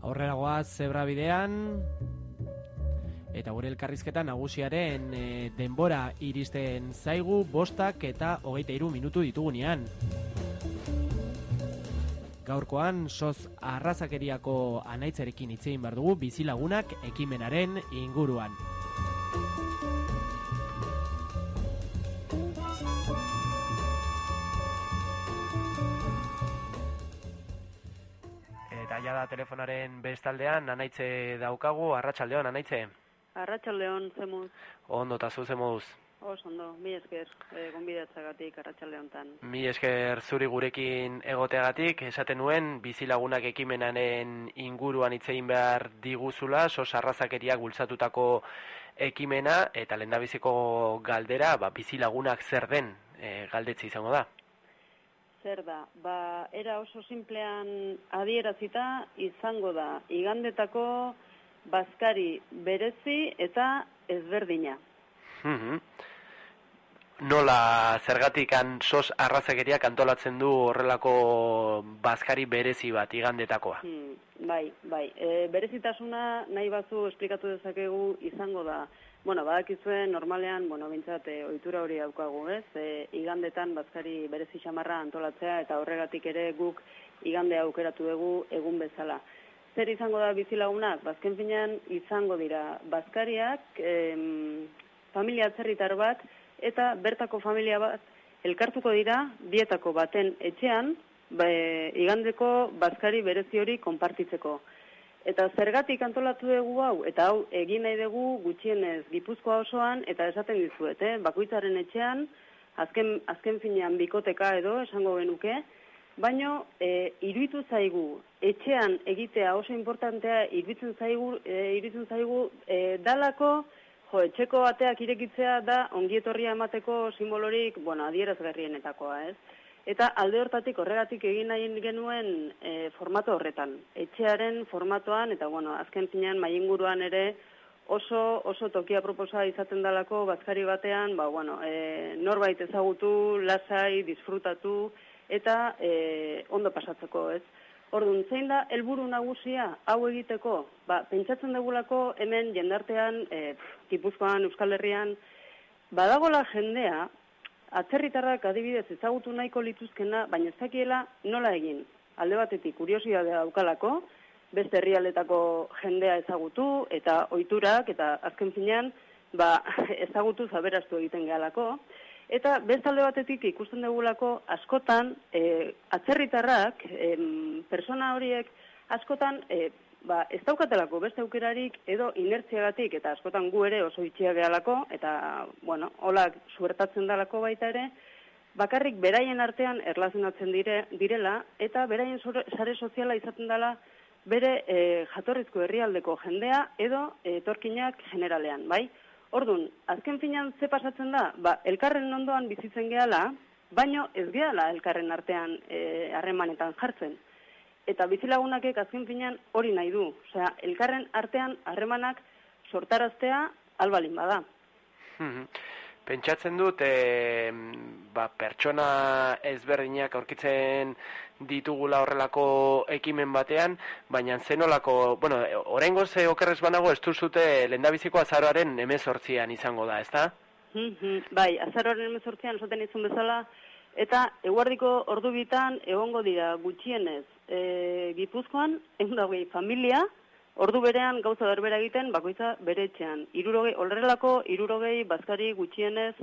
Aurrera goaz zebra bidean eta gure elkarrizketa nagusiaren e, denbora iristen zaigu bostak eta hogeita iru minutu ditugunean. Gaurkoan, soz arrazakeriako anaitzarekin hitzein behar dugu bizilagunak ekimenaren inguruan. Eta ja da telefonaren bestaldean, anaitze daukagu, arratsaldeon anaitze. Arratxaldeon, zemuz. Ondo, eta zu zemoduz. Oso ondo, mi esker, e, gonbidatzagatik arratsaldeontan. Mi esker zuri gurekin egoteagatik, esaten nuen bizilagunak ekimenaren inguruan hitzein behar diguzula, sos arrazakeriak bultzatutako ekimena, eta lendabiziko galdera, ba, bizilagunak zer den e, galdetzi izango da. Zer da, ba, era oso simplean adierazita izango da, igandetako bazkari berezi eta ezberdina. Mhm. Nola zergatikan sos arrazakeriak antolatzen du horrelako bazkari berezi bat igandetakoa? Hmm, bai, bai. E, berezitasuna nahi bazu esplikatu dezakegu izango da. Bueno, badakizue normalean, bueno, bintzat, e, ohitura hori daukagu, ez? E, igandetan bazkari berezi xamarra antolatzea eta horregatik ere guk igande aukeratu dugu egun bezala. Zer izango da bizilagunak? Bazken finean izango dira bazkariak, em, familia atzerritar bat, eta bertako familia bat elkartuko dira bietako baten etxean, be, igandeko bazkari berezi hori konpartitzeko. Eta zergatik antolatu dugu hau, eta hau egin nahi dugu gutxienez Gipuzkoa osoan, eta esaten dizuet, eh? bakoitzaren etxean, azken, azken finean bikoteka edo, esango genuke, baino e, iruditu zaigu, etxean egitea oso importantea, iruditzen zaigu, e, iruditzen zaigu e, dalako, jo, etxeko ateak irekitzea da ongietorria emateko simbolorik, bueno, adierazgarrienetakoa, ez? Eta alde hortatik horregatik egin nahi genuen e, formato horretan. Etxearen formatoan, eta bueno, azken finean mainguruan ere oso, oso tokia proposa izaten dalako bazkari batean, ba, bueno, e, norbait ezagutu, lasai, disfrutatu, eta e, ondo pasatzeko, ez? Orduan, zein da helburu nagusia hau egiteko? Ba, pentsatzen dugulako hemen jendartean, e, Gipuzkoan, Euskal Herrian, badagola jendea, atzerritarrak adibidez ezagutu nahiko lituzkena, baina ez dakiela nola egin. Alde batetik, kuriosidadea daukalako, beste herrialdetako jendea ezagutu, eta ohiturak eta azken finean, ba, ezagutu zaberastu egiten gehalako. Eta beste alde batetik ikusten dugulako askotan, e, atzerritarrak, em, persona horiek, askotan, e, ba, ez daukatelako beste aukerarik edo inertziagatik eta askotan gu ere oso itxia gehalako eta, bueno, holak suertatzen dalako baita ere, bakarrik beraien artean erlazionatzen dire, direla eta beraien sare soziala izaten dela bere e, jatorrizko herrialdeko jendea edo e, etorkinak generalean, bai? Ordun, azken finan ze pasatzen da? Ba, elkarren ondoan bizitzen gehala, baino ez gehala elkarren artean e, harremanetan jartzen eta bizilagunakek azken finean hori nahi du. Osea, elkarren artean harremanak sortaraztea albalin bada. Mhm. Pentsatzen dut, e, ba, pertsona ezberdinak aurkitzen ditugula horrelako ekimen batean, baina zenolako, bueno, orengo ze okerrez banago, ez duzute lendabiziko azaroaren emezortzian izango da, ezta? Mhm, bai, azaroaren emezortzian esaten izun bezala, eta eguardiko ordu bitan egongo dira gutxienez e, Gipuzkoan, egun hogei familia, ordu berean gauza berbera egiten, bakoitza bere etxean. Irurogei, olrelako irurogei bazkari gutxienez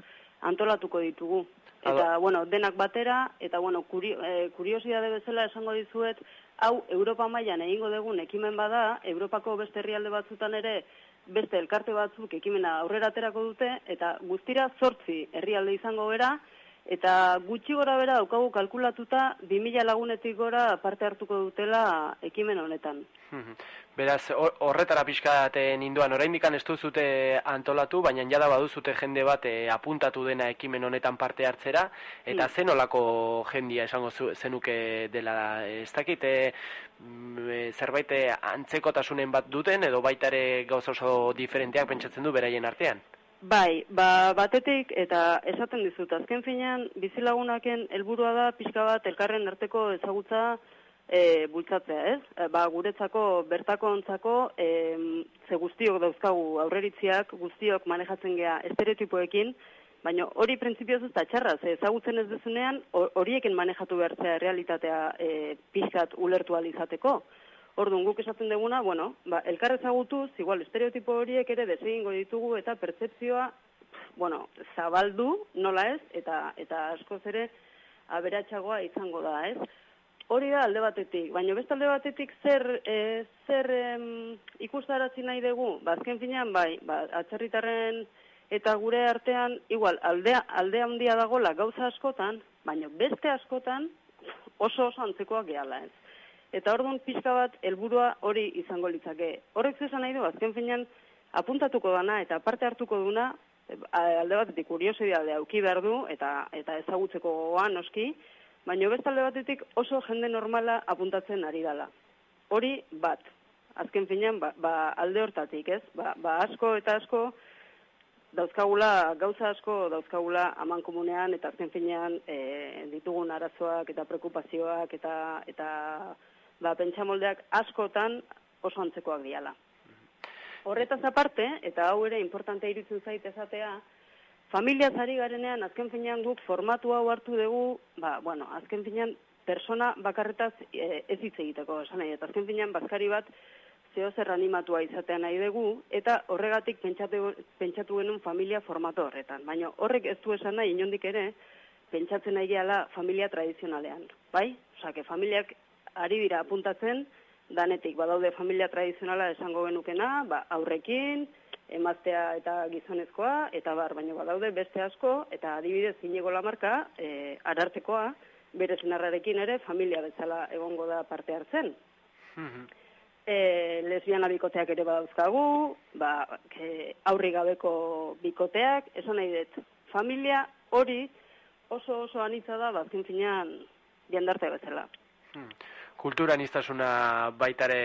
antolatuko ditugu. Eta, bueno, denak batera, eta, bueno, kuri, e, kuriosidade bezala esango dizuet, hau Europa mailan egingo dugun ekimen bada, Europako beste herrialde batzutan ere beste elkarte batzuk ekimena aurrera aterako dute, eta guztira zortzi herrialde izango bera, eta gutxi gora bera daukagu kalkulatuta 2000 lagunetik gora parte hartuko dutela ekimen honetan. Mhm. Beraz, hor- horretara pixkaten induan, oraindik ez duzute antolatu, baina jada baduzute jende bat eh, apuntatu dena ekimen honetan parte hartzera, eta Mm. zenolako jendia esango zu, zenuke dela, ez dakit, eh, mm, eh, zerbait antzekotasunen bat duten, edo baita ere gauza oso diferenteak pentsatzen du beraien artean? Bai, ba, batetik eta esaten dizut, azken finean bizilagunaken helburua da pixka bat elkarren arteko ezagutza e, bultzatzea, ez? E, ba, guretzako bertako ontzako e, ze guztiok dauzkagu aurreritziak, guztiok manejatzen gea estereotipoekin, baina hori printzipioz ez da txarra, ze ezagutzen ez dezunean ho- horiekin manejatu behartzea realitatea e, pixkat ulertu ahal izateko. Orduan guk esaten duguna, bueno, ba, elkar ezagutuz, igual estereotipo horiek ere desegingo ditugu eta pertzepzioa, pf, bueno, zabaldu, nola ez, eta eta askoz ere aberatsagoa izango da, ez? Hori da alde batetik, baina beste alde batetik zer, e, zer em, ikustarazi nahi dugu, ba, azken finean, bai, ba, atzerritarren eta gure artean, igual, aldea, aldea handia dagola gauza askotan, baina beste askotan oso oso antzekoak gehala, ez? Eta orduan pixka bat helburua hori izango litzake. Horrek zesan nahi du, azken finean apuntatuko dana eta parte hartuko duna, e, alde batetik kuriosidadea auki behar du eta eta ezagutzeko gogoa noski, baina beste alde batetik oso jende normala apuntatzen ari dala. Hori bat, azken finean ba, ba alde hortatik, ez? Ba, ba asko eta asko dauzkagula, gauza asko dauzkagula aman komunean eta azken finean e, ditugun arazoak eta preokupazioak eta, eta ba, pentsamoldeak askotan oso antzekoak diala. Horretaz aparte, eta hau ere importantea irutzen zait esatea, familiaz ari garenean azken finean guk formatu hau hartu dugu, ba, bueno, azken finean persona bakarretaz e, ez hitz egiteko, esan nahi, eta azken finean bazkari bat zeo zer animatua izatea nahi dugu, eta horregatik pentsatu, pentsatu genuen familia formatu horretan. Baina horrek ez du esan nahi, inondik ere, pentsatzen nahi gehala familia tradizionalean. Bai? Osa, que familiak ari dira apuntatzen, danetik badaude familia tradizionala esango genukena, ba, aurrekin, emaztea eta gizonezkoa, eta bar, baina badaude beste asko, eta adibidez inigo lamarka, e, arartekoa, bere senarrarekin ere familia bezala egongo da parte hartzen. E, lesbiana bikoteak ere badauzkagu, ba, ke, aurri gabeko bikoteak, esan nahi dut, familia hori oso oso anitza da, bazkin finean, jendarte bezala. Kultura nistasuna baitare,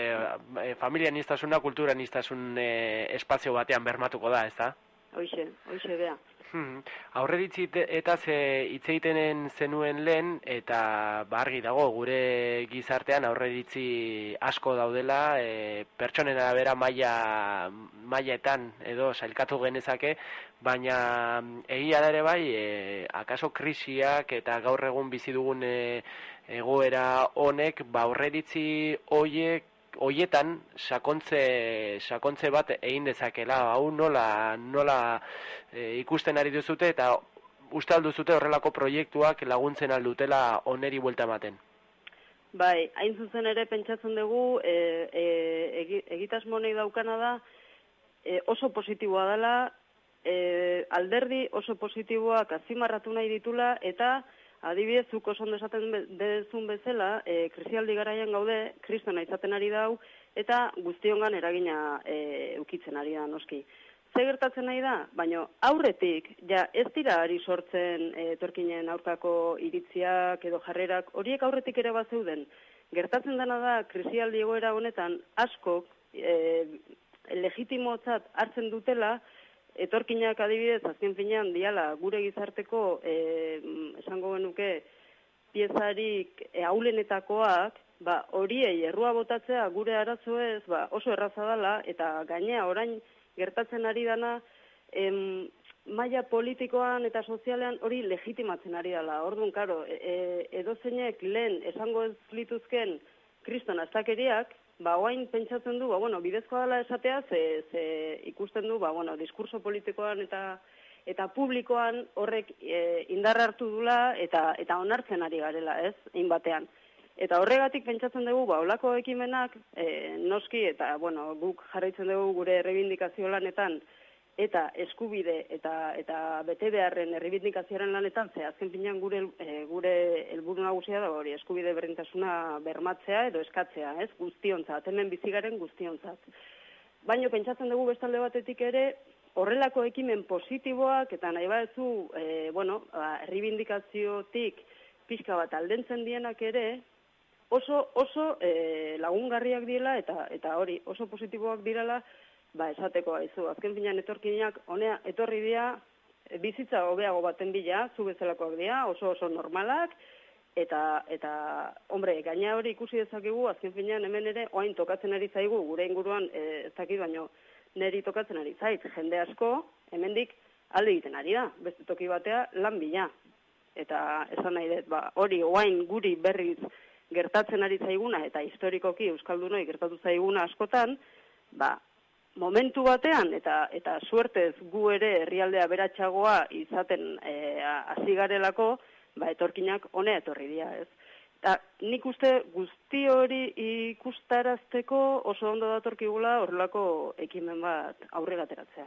e, familia nistasuna, kultura nistasun e, espazio batean bermatuko da, ez da? hoixe, hoixe bea. Hmm. Aurreritzi eta ze hitz egitenen zenuen lehen eta bargi dago gure gizartean aurreritzi asko daudela e, pertsonen arabera maila mailetan edo sailkatu genezake baina egia da ere bai e, akaso krisiak eta gaur egun bizi dugun e, egoera honek ba aurreritzi hoiek hoietan sakontze sakontze bat egin dezakela hau nola nola e, ikusten ari duzute eta uste alduzute horrelako proiektuak laguntzen aldutela oneri buelta ematen? Bai, hain zuzen ere pentsatzen dugu e, e, egitasmonei daukana da e, oso positiboa dela e, alderdi oso positiboak azimarratu nahi ditula eta Adibidez, zuk oso ondo esaten dezun bezala, e, krisialdi garaian gaude, kristona izaten ari dau, eta guztiongan eragina e, ukitzen ari da, noski. Ze gertatzen nahi da? Baina aurretik, ja ez dira ari sortzen e, torkinen aurkako iritziak edo jarrerak, horiek aurretik ere bat zeuden. Gertatzen dena da, krisialdi egoera honetan, askok e, legitimotzat hartzen dutela, etorkinak adibidez, azken finean, diala, gure gizarteko, e, esango genuke, piezarik e, aulenetakoak, ba, horiei errua botatzea gure arazo ez, ba, oso erraza dela, eta gainea orain gertatzen ari dana, em, maila politikoan eta sozialean hori legitimatzen ari dela. Orduan, karo, e, e, edo zeinek lehen esango ez lituzken kriston aztakeriak, ba, oain pentsatzen du, ba, bueno, bidezkoa dela esatea, ze, ze ikusten du, ba, bueno, diskurso politikoan eta eta publikoan horrek e, indar hartu dula eta eta onartzen ari garela, ez, egin batean. Eta horregatik pentsatzen dugu, ba, olako ekimenak, e, noski, eta, bueno, guk jarraitzen dugu gure errebindikazio lanetan, eta eskubide eta eta bete beharren errebindikazioaren lanetan ze azken finean gure e, gure helburu nagusia da hori eskubide berdintasuna bermatzea edo eskatzea, ez? Guztiontzat, hemen bizigaren guztiontzat. Baino pentsatzen dugu bestalde batetik ere horrelako ekimen positiboak eta nahi baduzu e, bueno, ba, errebindikaziotik pixka bat aldentzen dienak ere oso oso e, lagungarriak diela eta eta hori oso positiboak direla ba, esateko haizu. Azken finean etorkinak, honea, etorri dira, bizitza hobeago baten bila, zu bezalakoak dira, oso oso normalak, eta, eta hombre, gaina hori ikusi dezakegu, azken finean hemen ere, oain tokatzen ari zaigu, gure inguruan, e, ez dakit baino, neri tokatzen ari zait, jende asko, hemendik alde egiten ari da, beste toki batea, lan bila. Eta esan nahi dut, ba, hori oain guri berriz gertatzen ari zaiguna, eta historikoki Euskaldunoi gertatu zaiguna askotan, ba, momentu batean eta eta suertez gu ere herrialdea beratsagoa izaten eh, hasi garelako, ba etorkinak honea etorri dira, ez? Ta, nik uste guzti hori ikustarazteko oso ondo datorkigula horrelako ekimen bat aurrera ateratzea.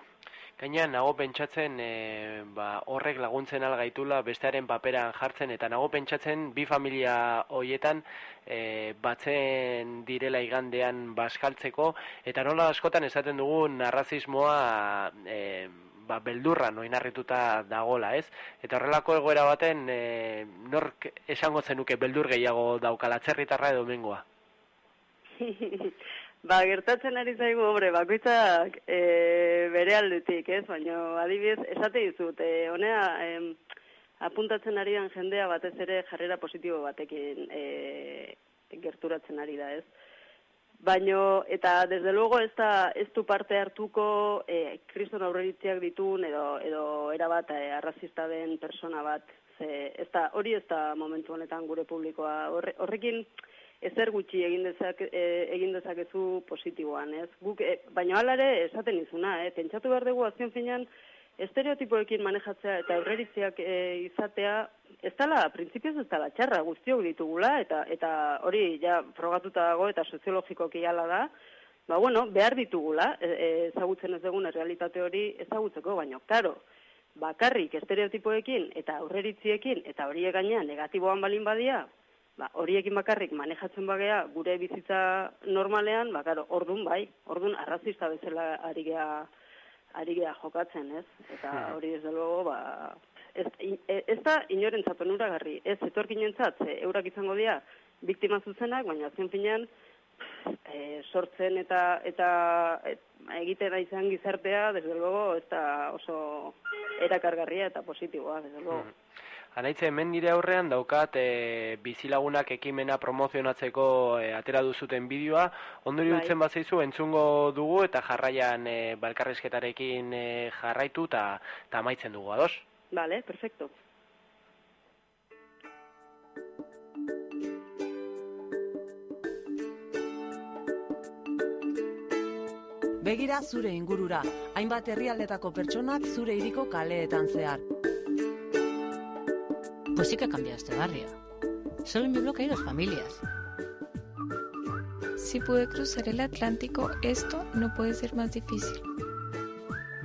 Gaina nago pentsatzen e, ba, horrek laguntzen algaitula bestearen paperan jartzen eta nago pentsatzen bi familia hoietan e, batzen direla igandean baskaltzeko eta nola askotan esaten dugu narrazismoa e, ba, beldurra noinarrituta dagola, ez? Eta horrelako egoera baten e, nork esango zenuke beldur gehiago daukala txerritarra edo mengoa? Ba, gertatzen ari zaigu, obre, bakoitzak e, bere aldetik, ez? Baina, adibidez, esate dizut, e, honea, e, apuntatzen ari jendea batez ere jarrera positibo batekin e, gerturatzen ari da, ez? Baina, eta desde luego ez, da, ez du parte hartuko e, kriston aurreritziak ditun edo, edo erabat e, arrazista den persona bat, ze, ez da, hori ez da momentu honetan gure publikoa. horrekin, ezer gutxi egin dezak e, egin dezakezu positiboan, ez? Guk e, baina hala ere esaten izuna, eh? Pentsatu behar dugu azken finean estereotipoekin manejatzea eta aurreritziak e, izatea ez dela, printzipioz ez dela txarra guztiok ditugula eta eta hori ja frogatuta dago eta soziologikoki hala da. Ba bueno, behar ditugula, e, e, ezagutzen ez dugun realitate hori ezagutzeko, baina claro, bakarrik estereotipoekin eta aurreritziekin eta horiek gainean negatiboan balin badia, ba, horiekin bakarrik manejatzen bagea gure bizitza normalean, ba, karo, ordun bai, ordun arrazista bezala ari gea, ari gea jokatzen, ez? Eta hmm. hori ez dugu, ba, ez, ez da inorentzat onuragarri, ez etorkinentzat, ze eurak izango dira biktima zuzenak, baina azken finean, e, sortzen eta eta et, egiten izan gizartea, desde luego, ez da oso erakargarria eta positiboa, desde luego. Anaitze, hemen nire aurrean daukat e, bizilagunak ekimena promozionatzeko e, atera duzuten bideoa, ondori Bai. dutzen bat zaizu, entzungo dugu eta jarraian e, balkarrizketarekin e, jarraitu eta eta amaitzen dugu, ados? Vale, perfecto. Begira zure ingurura, hainbat herrialdetako pertsonak zure hiriko kaleetan zehar. Pues sí que ha cambiado este barrio. Solo en mi bloque hay dos familias. Si pude cruzar el Atlántico, esto no puede ser más difícil.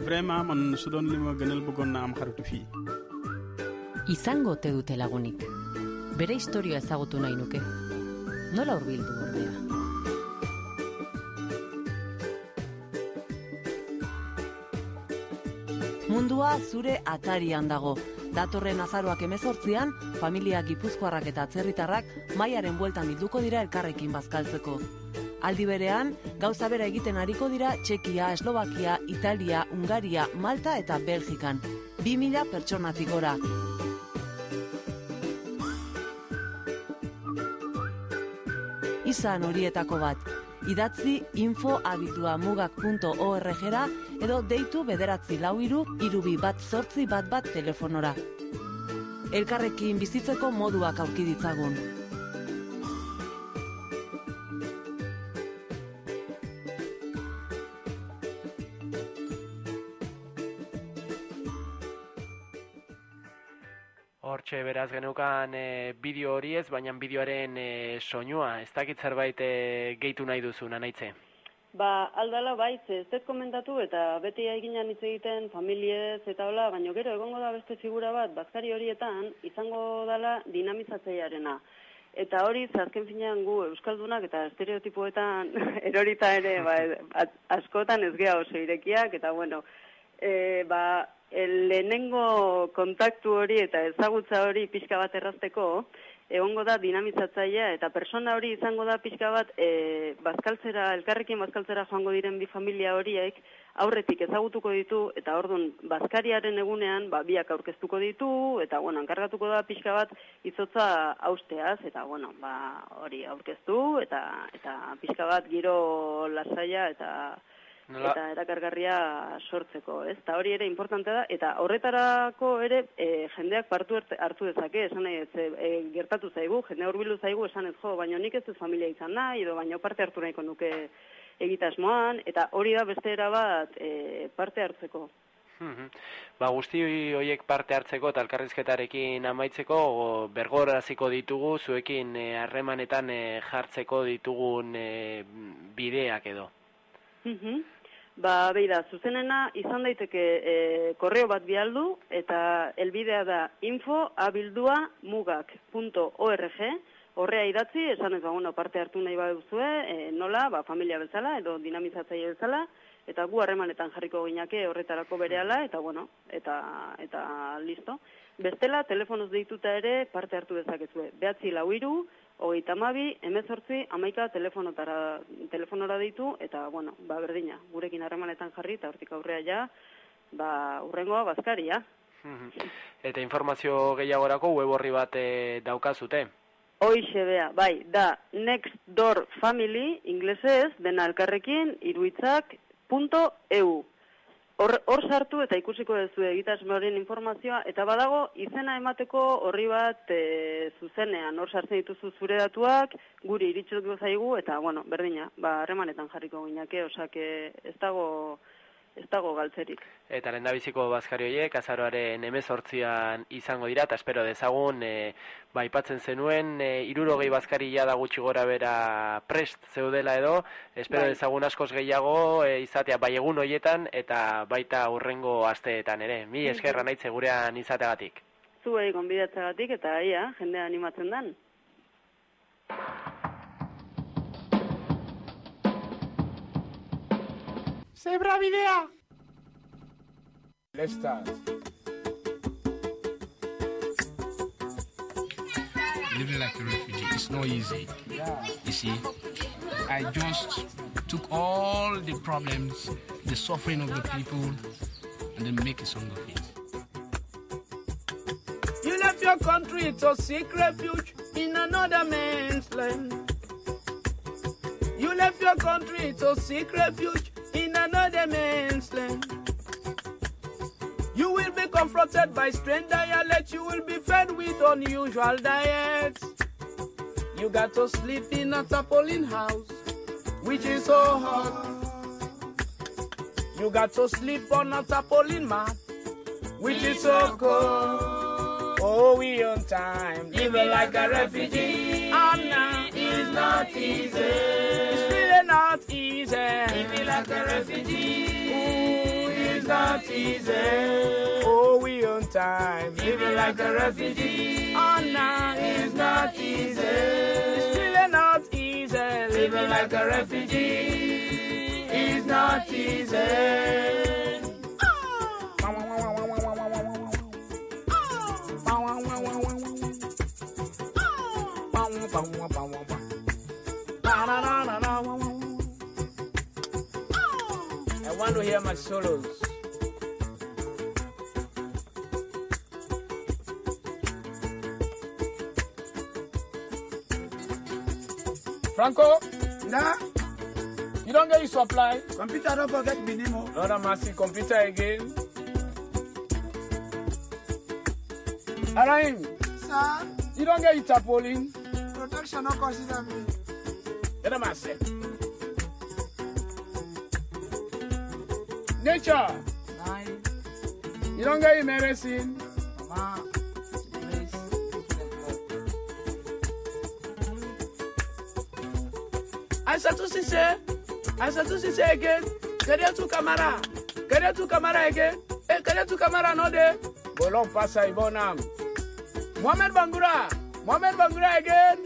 vraiment man su doon li ma gënal bëggoon naa am xaritu fii Izango te dute lagunik. Bere historia ezagutu nahi nuke. Nola hurbildu ordea? Mundua zure atarian dago. Datorren azaroak emezortzian, familia gipuzkoarrak eta atzerritarrak maiaren bueltan bilduko dira elkarrekin bazkaltzeko. Aldi berean, gauza bera egiten ariko dira Txekia, Eslovakia, Italia, Ungaria, Malta eta Belgikan. 2000 pertsonatik gora. Izan horietako bat. Idatzi info.abituamugak.org-ra edo deitu bederatzi lau iru, irubi bat zortzi bat bat telefonora. Elkarrekin bizitzeko moduak aurki ditzagun. Hortxe beraz genukan e, bideo hori ez, baina bideoaren e, soinua, ez dakit zerbait e, gehitu nahi duzu, nanaitze. Ba, aldala bai, ze ez dut komentatu eta beti eginan hitz egiten familiez eta hola, baina gero egongo da beste figura bat, bazkari horietan, izango dala dinamizatzeiarena. Eta hori, azken finean gu Euskaldunak eta estereotipoetan erorita ere, ba, askotan ez gea oso irekiak, eta bueno, e, ba, lehenengo kontaktu hori eta ezagutza hori pixka bat errazteko, egongo da dinamizatzailea eta persona hori izango da pixka bat e, bazkaltzera, elkarrekin bazkaltzera joango diren bi familia horiek aurretik ezagutuko ditu eta ordun bazkariaren egunean ba, biak aurkeztuko ditu eta bueno, enkargatuko da pixka bat izotza austeaz eta bueno, ba, hori aurkeztu eta eta pixka bat giro lasaia eta Nola- eta erakargarria sortzeko, ez? Eta hori ere importante da, eta horretarako ere e, jendeak partu hartu dezake, esan nahi ez, e, e, gertatu zaigu, jende hurbildu zaigu, esan ez jo, baina nik ez dut familia izan nahi, edo baina parte hartu nahiko nuke egitasmoan, eta hori da beste era bat e, parte hartzeko. Ba, guzti horiek parte hartzeko eta elkarrizketarekin amaitzeko bergoraziko ditugu zuekin eh, harremanetan eh, jartzeko ditugun eh, bideak edo. Mhm. Ba, beida, zuzenena izan daiteke e, korreo bat bialdu eta elbidea da info abildua mugak.org horrea idatzi, esan ez ba, bueno, parte hartu nahi baduzue, e, nola, ba, familia bezala edo dinamizatzaile bezala, eta gu harremanetan jarriko ginake horretarako berehala, eta bueno, eta, eta listo. Bestela, telefonoz deituta ere parte hartu dezakezue. Behatzi lau iru, hogeita mabi, emezortzi, amaika telefonotara, telefonora deitu, eta, bueno, ba, berdina, gurekin harremanetan jarri, eta hortik aurrea ja, ba, urrengoa bazkaria. Mhm. Eta informazio gehiagorako web horri bat eh, daukazute. Hoixe bea, bai, da Next Door Family, inglesez, dena elkarrekin, iruitzak, punto EU. Hor, hor sartu eta ikusiko duzu egitasmo horien informazioa, eta badago izena emateko horri bat e, zuzenean, hor sartzen dituzu zure datuak, guri iritsuko zaigu, eta, bueno, berdina, ba, harremanetan jarriko ginake, osake ez dago, ez dago galtzerik. Eta lehendabiziko bazkari horiek azaroaren emezortzian izango dira, eta espero dezagun, e, ba, aipatzen zenuen, e, irurogei bazkari da gutxi gora bera prest zeudela edo, espero Bai. dezagun askoz gehiago e, izatea bai egun horietan eta baita urrengo asteetan ere. Mi eskerra naitze gurean izateagatik. Zuei gonbidatzagatik, eta ia, jendea animatzen dan. Zebra bidea! Lestas. living like a refugee. It's not easy. You see, I just took all the problems, the suffering of the people, and then make a song of it. You left your country to seek refuge in another man's land. You left your country to seek refuge in another man's land. You will be confronted by strange dialects. You will be fed with unusual diets. You got to sleep in a tarpaulin house, which is so hot. You got to sleep on a tarpaulin mat, which is so cold. Oh, we on time, living like a refugee. It's not easy. Not easy. Living like a refugee. Ooh, it's not easy. Oh, we on time, living like a refugee. Now it's not easy. It's really not easy. Living like a refugee. It's not easy. To hear my solos. Franco, Na, you don't get your supply. computer don't forget me name. oh. Lord have mercy, computer again. Araim, Sir, you don't get your tarpaulin. protection no consider me. Them say. Nature, Nine, you don't get your medicine. ma, please. I said to say, I said to say again. Kere tu kamara, kere tu kamara again. Eh, kere tu kamara no de. Bolon pasa ibonam. Mohamed Bangura, Mohamed Bangura again.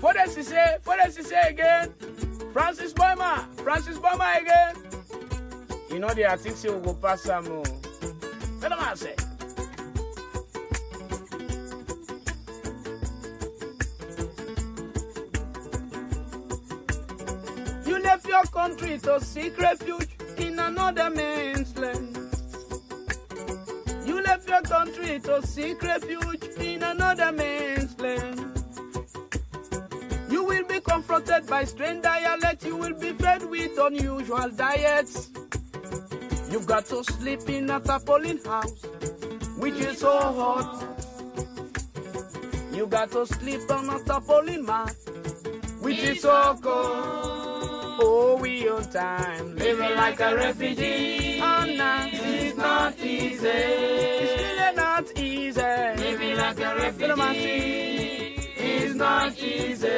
Fode Sise, Fode Sise again. Francis Boyma, Francis Boyma again. You know the artist will go pass some. Let them say. You left your country to seek refuge in another man's land. You left your country to seek refuge in another man's land. You will be confronted by strange dialects. You will be fed with unusual diets. You've got to sleep in a tarpaulin house, which is so hot. You got to sleep on a tarpaulin mat, which is so cold. Oh, we on time, living like a refugee. Oh, no, it's not easy. It's really not easy. Living like a refugee. It's not easy.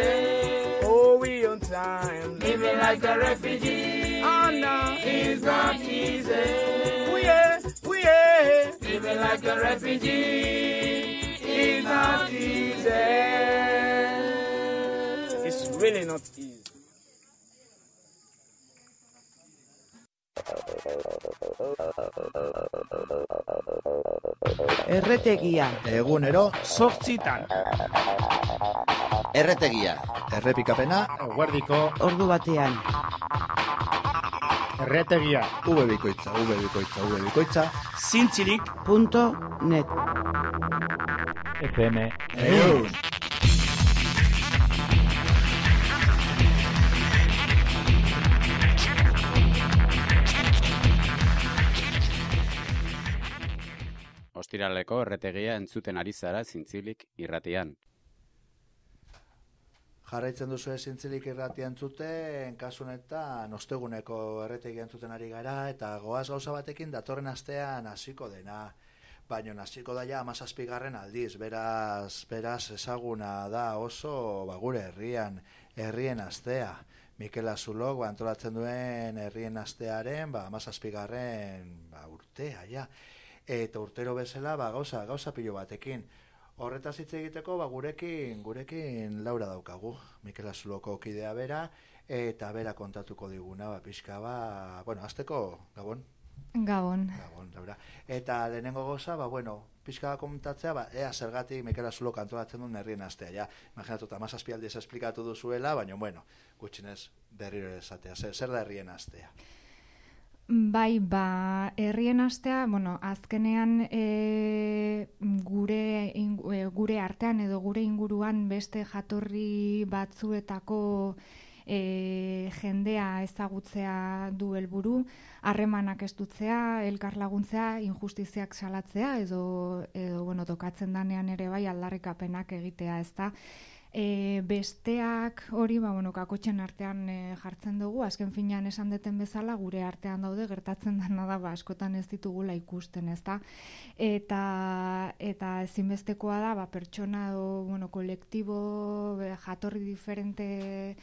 Oh, we on time, living like a refugee. No, it's not easy. We are, we are, living like a refugee. It's not easy. It's really not easy. Erretegia. Egunero, Zortzitan. Erretegia. errepikapena, Guardiko Ordu batean. erretegia. V bikoitza, V bikoitza, V bikoitza, Zintzilik. Punto net. FM. egun. Ostiraleko erretegia entzuten ari zara zintzilik irratian. Jarraitzen duzu ezintzilik irratian zuten, kasu honetan osteguneko erretegian zuten ari gara, eta goaz gauza batekin datorren astean hasiko dena. Baina hasiko da ja amazazpigarren aldiz, beraz, beraz ezaguna da oso ba, gure herrian, herrien astea. Mikel Azulok ba, antolatzen duen herrien astearen ba, amazazpigarren ba, urtea, ja. Eta urtero bezala ba, gauza, gauza pilo batekin. Horretaz hitz egiteko, ba, gurekin, gurekin Laura daukagu, Mikel Azuloko kidea bera, eta bera kontatuko diguna, ba, pixka, ba, bueno, azteko, Gabon? Gabon. Gabon, Laura. Eta lehenengo goza, ba, bueno, pixka bat komentatzea, ba, ea zergatik Mikel Azulo kantolatzen duen herrien astea, ja. Imaginatu, eta mazazpi aldiz esplikatu duzuela, baina, bueno, gutxinez berriro esatea. Zer, zer da herrien astea? Bai, ba, herrien astea, bueno, azkenean e, gure, ingu- e, gure artean edo gure inguruan beste jatorri batzuetako e, jendea ezagutzea du helburu, harremanak estutzea, elkar laguntzea, injustiziak salatzea edo, edo bueno, tokatzen danean ere bai aldarrikapenak egitea, ez da. E, besteak hori, ba, bueno, kakotxen artean e, jartzen dugu, azken finean esan deten bezala, gure artean daude, gertatzen dena da, ba, askotan ez ditugula ikusten, ez da? Eta, eta ezinbestekoa da, ba, pertsona edo, bueno, kolektibo, jatorri diferente,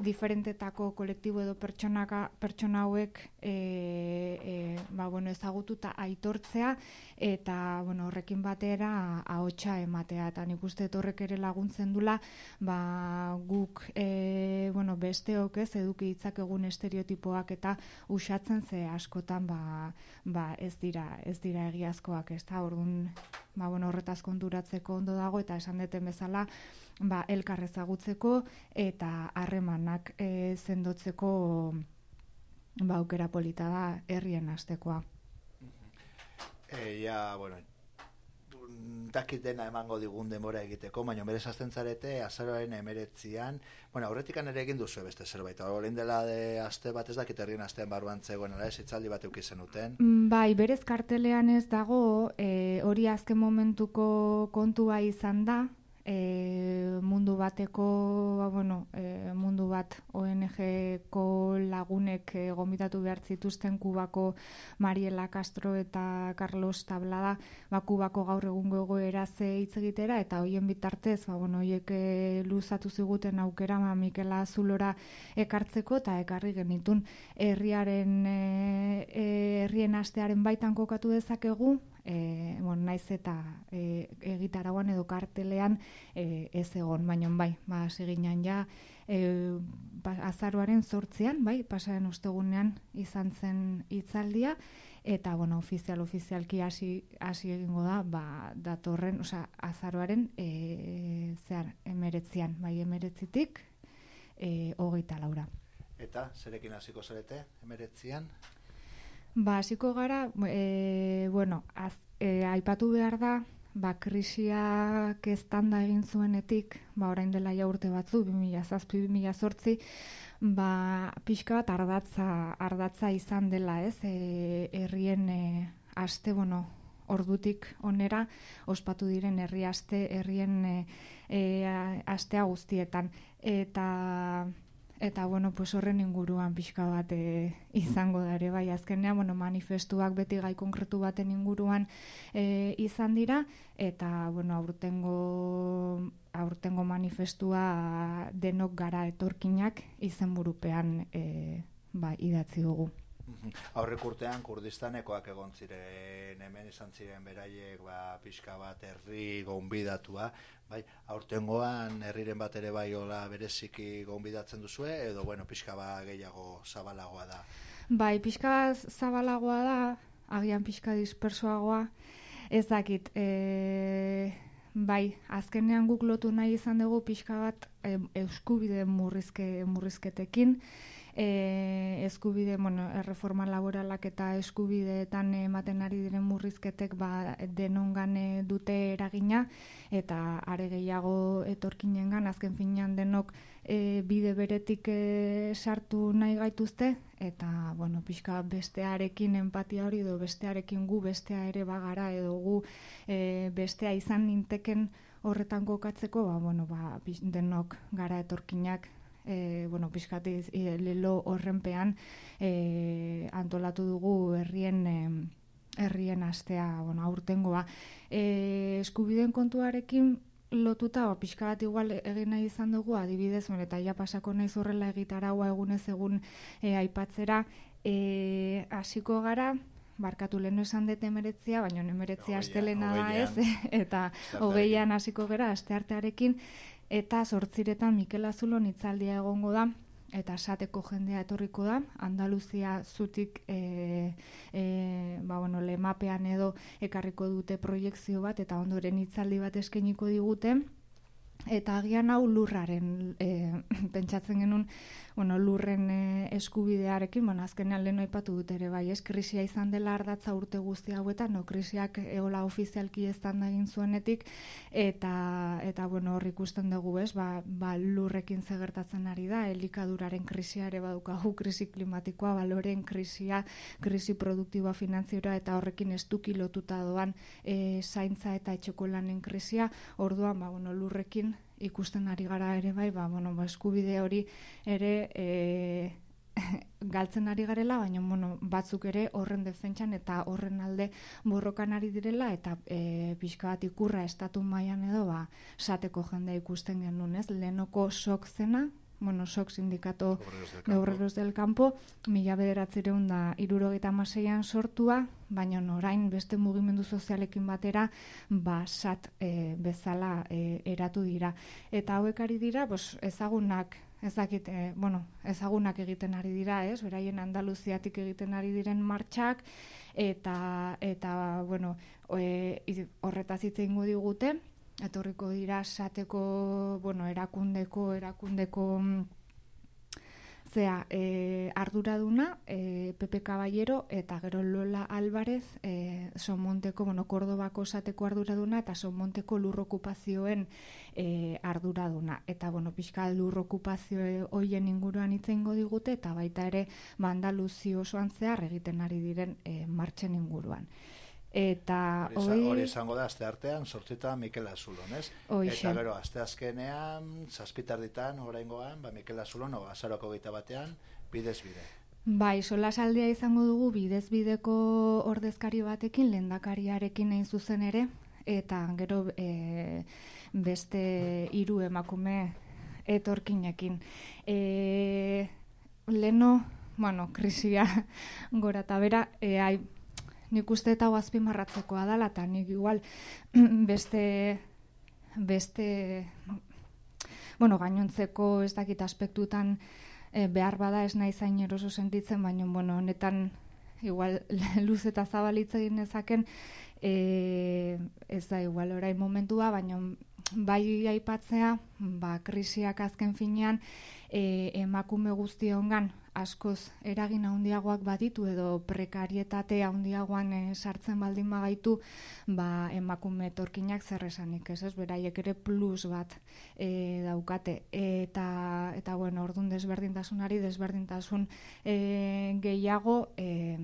diferentetako kolektibo edo pertsonaka, pertsona hauek e, e, ba, bueno, ezagututa aitortzea eta bueno, horrekin batera ahotsa ematea. Eta nik uste dut horrek ere laguntzen dula ba, guk e, bueno, besteok ez eduki ditzakegun estereotipoak eta usatzen ze askotan ba, ba ez dira ez dira egiazkoak ez da orduan ba, bueno, horretaz konturatzeko ondo dago eta esan deten bezala ba, elkar ezagutzeko eta harremanak e, sendotzeko ba, aukera polita da herrien astekoa. E, ja, bueno, dakit dena emango digun denbora egiteko, baina berez azten zarete, azaroaren emeretzian, bueno, aurretikan ere egin duzu beste zerbait, orain dela de aste bat ez dakit herrien astean barruan zegoen, ala ez hitzaldi bat euki zenuten. Mm, Bai, berez kartelean ez dago, e, hori azken momentuko kontua izan da, e, mundu bateko, ba, bueno, e, mundu bat ONG-ko lagunek e, gomitatu behar zituzten Kubako Mariela Castro eta Carlos Tablada, ba, Kubako gaur egungo egoera ze hitz egitera, eta hoien bitartez, ba, bueno, hoiek e, luzatu ziguten aukera ma Mikela Zulora ekartzeko, eta ekarri genitun. Herriaren e, herrien astearen baitan kokatu dezakegu, e, bueno, naiz eta e, egitarauan edo kartelean e, ez egon, baina bai, ba, hasi ginen ja, e, ba, azaroaren sortzean, bai, pasaren ostegunean izan zen hitzaldia, eta, bueno, ofizial, ofizialki hasi hasi egingo da, ba, datorren, osea, azaroaren e, zehar, emeretzian, bai, emeretzitik, e, hogeita laura. Eta, zerekin hasiko zarete, emeretzian? Ba, hasiko gara, e, bueno, az, e, aipatu behar da, ba, krisiak eztanda egin zuenetik, ba, orain dela ja urte batzu, 2007-2008, ba, pixka bat ardatza, ardatza izan dela, ez, e, herrien e, aste, bueno, ordutik onera ospatu diren herri aste, herrien e, e, astea guztietan. Eta Eta, bueno, pues horren inguruan pixka bat e, izango da ere, bai, azkenean, bueno, manifestuak beti gai konkretu baten inguruan e, izan dira, eta, bueno, aurtengo, aurtengo manifestua denok gara etorkinak izenburupean e, ba, idatzi dugu. Aurrek urtean kurdistanekoak egon ziren, hemen izan ziren beraiek ba, pixka bat herri gonbidatua, bai, aurtengoan herriren bat ere bai hola bereziki gonbidatzen duzue, edo bueno, pixka bat gehiago zabalagoa da. Bai, pixka zabalagoa da, agian pixka dispersoagoa, ez dakit, e, bai, azkenean guk lotu nahi izan dugu pixka bat e, euskubide murrizke, murrizketekin, e, eskubide, bueno, erreforma laboralak eta eskubideetan ematen ari diren murrizketek ba, denongan dute eragina eta are gehiago etorkinengan azken finean denok e, bide beretik e, sartu nahi gaituzte eta bueno, pixka bestearekin empatia hori edo bestearekin gu bestea ere bagara edo gu e, bestea izan ninteken horretan kokatzeko, ba, bueno, ba, denok gara etorkinak e, bueno, pixkatiz e, lelo horrenpean e, antolatu dugu herrien e, herrien astea, bueno, aurtengoa. E, eskubideen kontuarekin lotuta, ba, pixka bat igual egin nahi izan dugu, adibidez, bueno, eta ja pasako naiz horrela egitaraua egunez egun e, aipatzera, e, hasiko gara, barkatu lehenu esan dut emeretzia, baina emeretzia astelena da ez, eta hogeian hasiko gera asteartearekin, eta sortziretan Mikel Azulon hitzaldia egongo da, eta sateko jendea etorriko da, Andaluzia zutik e, e, ba, bueno, lemapean edo ekarriko dute proiektzio bat, eta ondoren hitzaldi bat eskainiko digute, eta agian hau lurraren e, pentsatzen genuen bueno, lurren e, eskubidearekin, bueno, azkenean lehen aipatu dut ere bai, ez krisia izan dela ardatza urte guzti hauetan, no krisiak eola ofizialki ez egin zuenetik eta eta bueno, hor ikusten dugu, ez? Ba, ba lurrekin ze gertatzen ari da, elikaduraren krisia ere badukagu, krisi klimatikoa, baloren krisia, krisi produktiboa finanziora eta horrekin estuki lotuta doan e, zaintza eta etxeko lanen krisia, orduan ba bueno, lurrekin ikusten ari gara ere bai, ba, bueno, ba, eskubide hori ere e, galtzen ari garela, baina bueno, batzuk ere horren defentsan eta horren alde borrokan ari direla eta e, pixka bat ikurra estatu mailan edo ba, sateko jendea ikusten genuen, ez? Lehenoko sok zena, bueno, sok sindikato de obreros del campo, mila bederatzireun da irurogeita maseian sortua, baina orain beste mugimendu sozialekin batera, ba, sat e, bezala e, eratu dira. Eta hauek ari dira, bos, ezagunak ez dakit, e, bueno, ezagunak egiten ari dira, ez? Beraien Andaluziatik egiten ari diren martxak eta eta bueno, e, horretaz hitze eingo digute etorriko dira sateko, bueno, erakundeko, erakundeko mm, zea, e, arduraduna, e, Pepe Caballero eta gero Lola Álvarez, e, Somonteko, bueno, Kordobako sateko arduraduna eta Somonteko lurrokupazioen e, arduraduna. Eta, bueno, pixka lurrokupazio hoien inguruan itzengo digute eta baita ere Bandaluzio osoan zehar egiten ari diren e, martxen inguruan. Eta hori hori izango da aste artean sortzita Mikel Azulon, ez? Eta gero aste azkenean, zazpitarditan, oraingoan, ba Mikel Azulon o azaroko geita batean, bidez bide. Bai, sola saldia izango dugu bidez bideko ordezkari batekin, lendakariarekin egin zuzen ere, eta gero e, beste hiru emakume etorkinekin. E, leno, bueno, krisia gora eta bera, e, ai, nik uste eta azpimarratzekoa dela, eta nik igual beste, beste, bueno, gainontzeko ez dakit aspektutan e, behar bada ez nahi zain eroso sentitzen, baina, bueno, honetan igual luz eta zabalitza egin ezaken, e, ez da igual orain momentua, baina bai aipatzea, ba, krisiak azken finean, e, emakume guztiongan askoz eragin handiagoak baditu edo prekarietate handiagoan e, sartzen baldin bagaitu, ba, emakume etorkinak zer esanik, ez ez, beraiek ere plus bat e, daukate. Eta, eta bueno, ordun desberdintasunari, desberdintasun e, gehiago, e,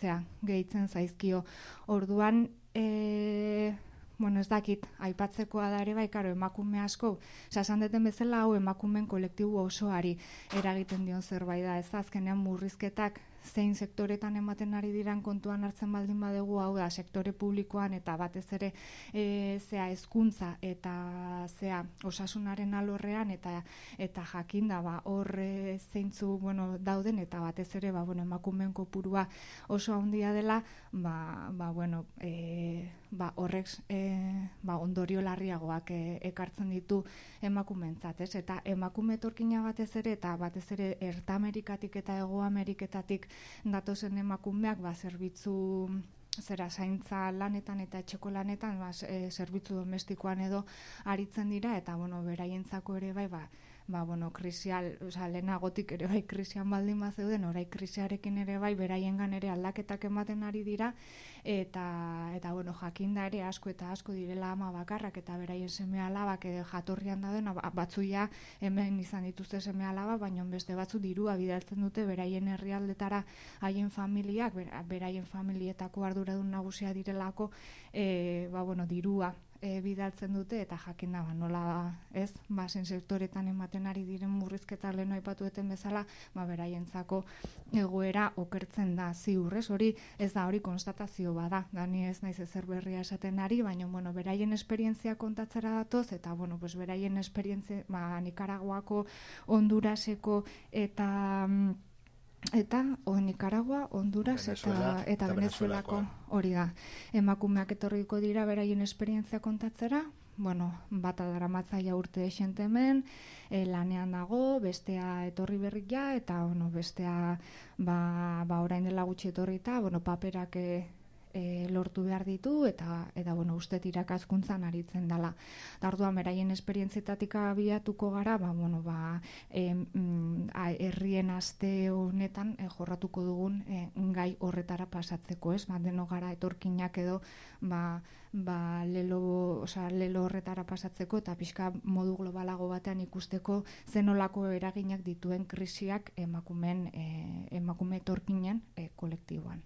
zea, gehitzen zaizkio. Orduan, e, bueno, ez dakit, aipatzekoa da ere bai, karo, emakume asko, sasan deten bezala hau emakumen kolektibo osoari eragiten dion zerbait da, ez azkenean murrizketak zein sektoretan ematen ari diran kontuan hartzen baldin badegu hau da sektore publikoan eta batez ere e, zea hezkuntza eta zea osasunaren alorrean eta eta jakinda ba hor zeintzu bueno dauden eta batez ere ba bueno emakumeen kopurua oso handia dela ba, ba bueno e, ba, horrek e, ba, ondorio larriagoak e, ekartzen ditu emakumentzat, ez? Eta emakume etorkina batez ere eta batez ere Erta Amerikatik eta Ego Ameriketatik datozen emakumeak ba zerbitzu zera zaintza lanetan eta etxeko lanetan ba, e, zerbitzu domestikoan edo aritzen dira eta bueno beraientzako ere bai ba ba, bueno, krisial, oza, lehenagotik ere bai krisian baldin bat zeuden, orai krisiarekin ere bai, beraiengan ere aldaketak ematen ari dira, eta, eta bueno, jakinda ere asko eta asko direla ama bakarrak, eta beraien seme alabak jatorrian dauden, ba, batzuia hemen izan dituzte seme alaba, baina beste batzu dirua bidaltzen dute beraien herrialdetara haien familiak, beraien familietako arduradun nagusia direlako, e, ba, bueno, dirua e, bidaltzen dute eta jakin da ba, nola ez? Ba sektoretan ematen ari diren murrizketa leno aipatu duten bezala ba beraientzako egoera okertzen da ziurrez hori ez da hori konstatazio bada. Da ni ez naiz ezer berria esaten ari baina bueno beraien esperientzia kontatzera datoz eta bueno pues beraien esperientzia ba Nicaraguako Honduraseko eta mm, eta o Nicaragua, Honduras eta eta Venezuelako. Hori da. Emakumeak etorriko dira beraien esperientzia kontatzera, bueno, bata daramatzaia urte esente hemen, e, lanean dago, bestea etorri berrik ja, eta, bueno, bestea, ba, ba orain dela gutxi etorri eta, bueno, paperak e, e, lortu behar ditu eta eta bueno, uste irakaskuntzan aritzen dela. Da orduan beraien esperientzietatik abiatuko gara, ba bueno, ba mm, herrien aste honetan e, jorratuko dugun e, gai horretara pasatzeko, ez? Ba deno gara etorkinak edo ba ba lelo, osea, lelo horretara pasatzeko eta pixka modu globalago batean ikusteko zenolako eraginak dituen krisiak emakumen e, emakume etorkinen e, kolektiboan.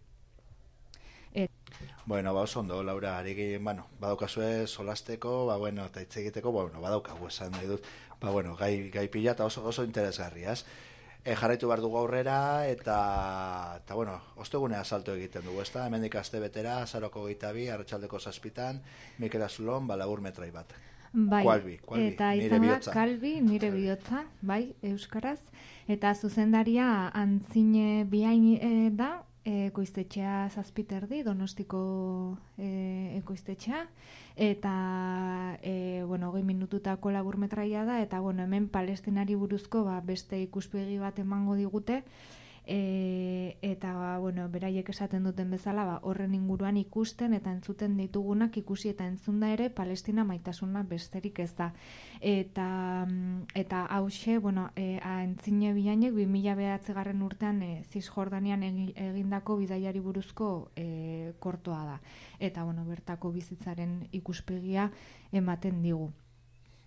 Et... Bueno, ba, oso ondo, Laura, ari bueno, badaukazue solasteko, ba, bueno, eta hitz egiteko, ba, bueno, badaukagu esan nahi dut, ba, bueno, gai, gai pila eta oso, oso interesgarriaz. E, jarraitu behar dugu aurrera, eta, eta bueno, ostegunea salto egiten dugu, ez da, hemen ikaste betera, azaroko gita bi, arratxaldeko zazpitan, Mikel Azulon, balabur metrai bat. Bai, kualbi, kualbi, eta izan da, kalbi, nire bihotza, bai, euskaraz, eta zuzendaria antzine bihain e, da, ekoiztetxea zazpiterdi, donostiko e, ekoiztetxea, eta, e, bueno, goi minututako laburmetraia da, eta, bueno, hemen palestinari buruzko, ba, beste ikuspegi bat emango digute, e, eta bueno, beraiek esaten duten bezala ba, horren inguruan ikusten eta entzuten ditugunak ikusi eta entzunda ere Palestina maitasuna besterik ez da. Eta mm, eta hause bueno, e, entzine bilainek 2009 garren urtean e, Cisjordanian egindako bidaiari buruzko e, kortoa da. Eta bueno, bertako bizitzaren ikuspegia ematen digu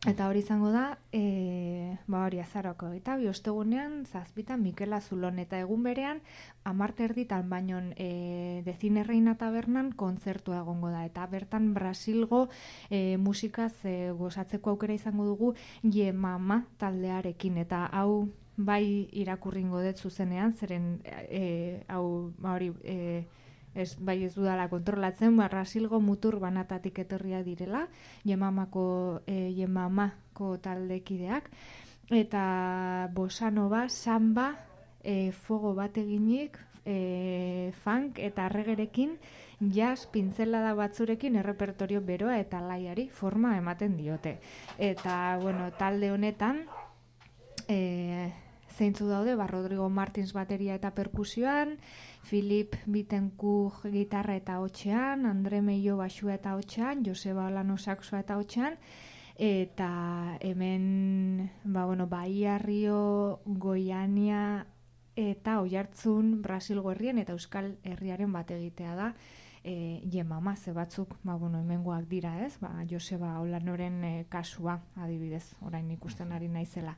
Eta hori izango da, e, ba hori azaroko eta bi. Ostegunean zazpitan Mikel Azulon. Eta egun berean amarte erditan baino e, Dezine Reina Tabernan kontzertua egongo da. Eta bertan Brasilgo e, musikaz e, gozatzeko aukera izango dugu Je Mama taldearekin. Eta hau bai irakurringo dut zuzenean zeren e, hau ba hori e, ez bai ez dudala kontrolatzen, barra silgo mutur banatatik etorria direla, jemamako, e, jemamako taldekideak, eta bosanova, samba, e, fogo bat eginik, e, funk eta arregerekin, jazz pintzelada batzurekin errepertorio beroa eta laiari forma ematen diote. Eta, bueno, talde honetan, e, zeintzu daude, ba, Rodrigo Martins bateria eta perkusioan, Filip Bitenku gitarra eta hotxean, Andre Meio basua eta hotxean, Joseba Olano saksua eta hotxean, eta hemen, ba, bueno, Bahia Rio, Goiania eta Oiartzun, Brasil herrien eta Euskal Herriaren bat egitea da, e, jemama, ze batzuk, ba, bueno, hemengoak dira ez, ba, Joseba Olanoren e, kasua, adibidez, orain ikusten ari naizela.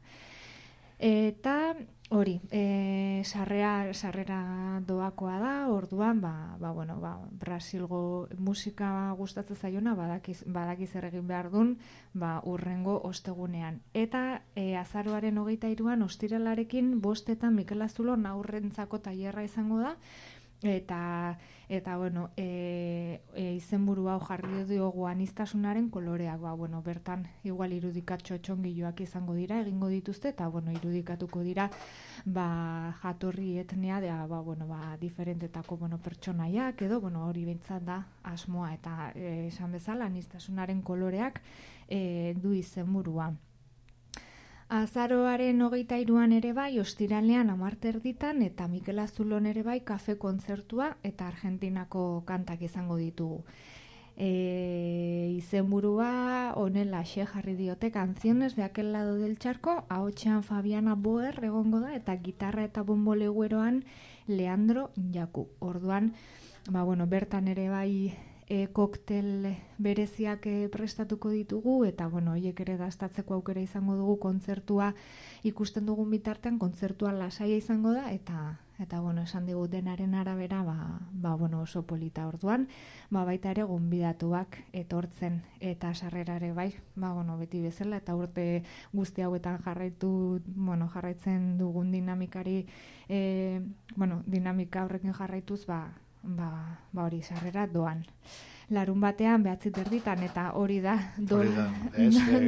Eta hori, e, sarrea, sarrera doakoa da, orduan, ba, ba, bueno, ba, Brasilgo musika gustatzen zaiona, badakiz, badakiz erregin behar dun, ba, urrengo ostegunean. Eta e, azaroaren hogeita iruan, ostiralarekin, bostetan Mikel Azulo naurrentzako tailerra izango da, eta eta bueno, e, e, izenburu hau jarri diogu anistasunaren koloreak, ba, bueno, bertan igual irudikatxo txongiloak izango dira, egingo dituzte, eta bueno, irudikatuko dira ba, jatorri etnea, da, ba, bueno, ba, diferentetako bueno, pertsonaiak, edo bueno, hori bintzat da asmoa, eta e, esan bezala anistasunaren koloreak e, du izenburua. Azaroaren hogeita iruan ere bai, ostiralean amarter ditan, eta Mikel Azulon ere bai, kafe kontzertua eta Argentinako kantak izango ditugu. E, izenburua onela xe jarri diote kanziones de aquel lado del charco, ahotxean Fabiana Boer egongo da, eta gitarra eta bombolegueroan Leandro Jaku. Orduan, ba, bueno, bertan ere bai e, koktel bereziak e, prestatuko ditugu eta bueno, hoiek ere gastatzeko aukera izango dugu kontzertua. Ikusten dugun bitartean kontzertua lasaia izango da eta eta bueno, esan digu denaren arabera ba, ba bueno, oso polita orduan, ba baita ere gonbidatuak etortzen eta sarrerare bai, ba bueno, beti bezala eta urte guzti hauetan jarraitu, bueno, jarraitzen dugun dinamikari e, bueno, dinamika horrekin jarraituz, ba ba, ba hori sarrera doan. Larun batean behatzi terditan eta hori da do,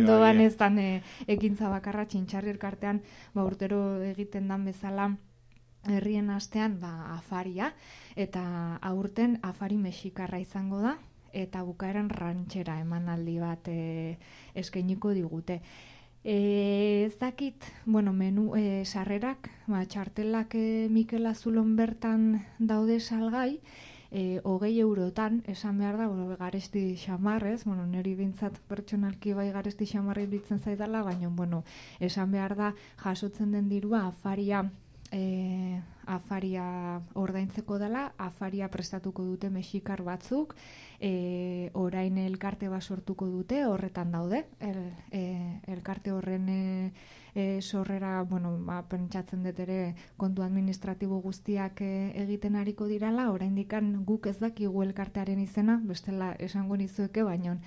doan ez dan e, ekintza bakarra txintxarri elkartean ba, urtero egiten dan bezala herrien astean ba, afaria eta aurten afari mexikarra izango da eta bukaeran rantxera emanaldi bat e, eskainiko digute. E, ez dakit, bueno, menu e, sarrerak, ba, txartelak e, Mikel Azulon bertan daude salgai, e, hogei eurotan, esan behar da, bueno, garesti xamarrez, bueno, neri bintzat pertsonalki bai garesti xamarri bitzen zaidala, baina, bueno, esan behar da, jasotzen den dirua, afaria, e, afaria ordaintzeko dela, afaria prestatuko dute mexikar batzuk, e, orain elkarte bat sortuko dute, horretan daude, el, e, elkarte horren e, e, sorrera, bueno, ba, pentsatzen dut ere kontu administratibo guztiak e, egiten ariko dirala, oraindikan guk ez dakigu elkartearen izena, bestela esango nizueke, baino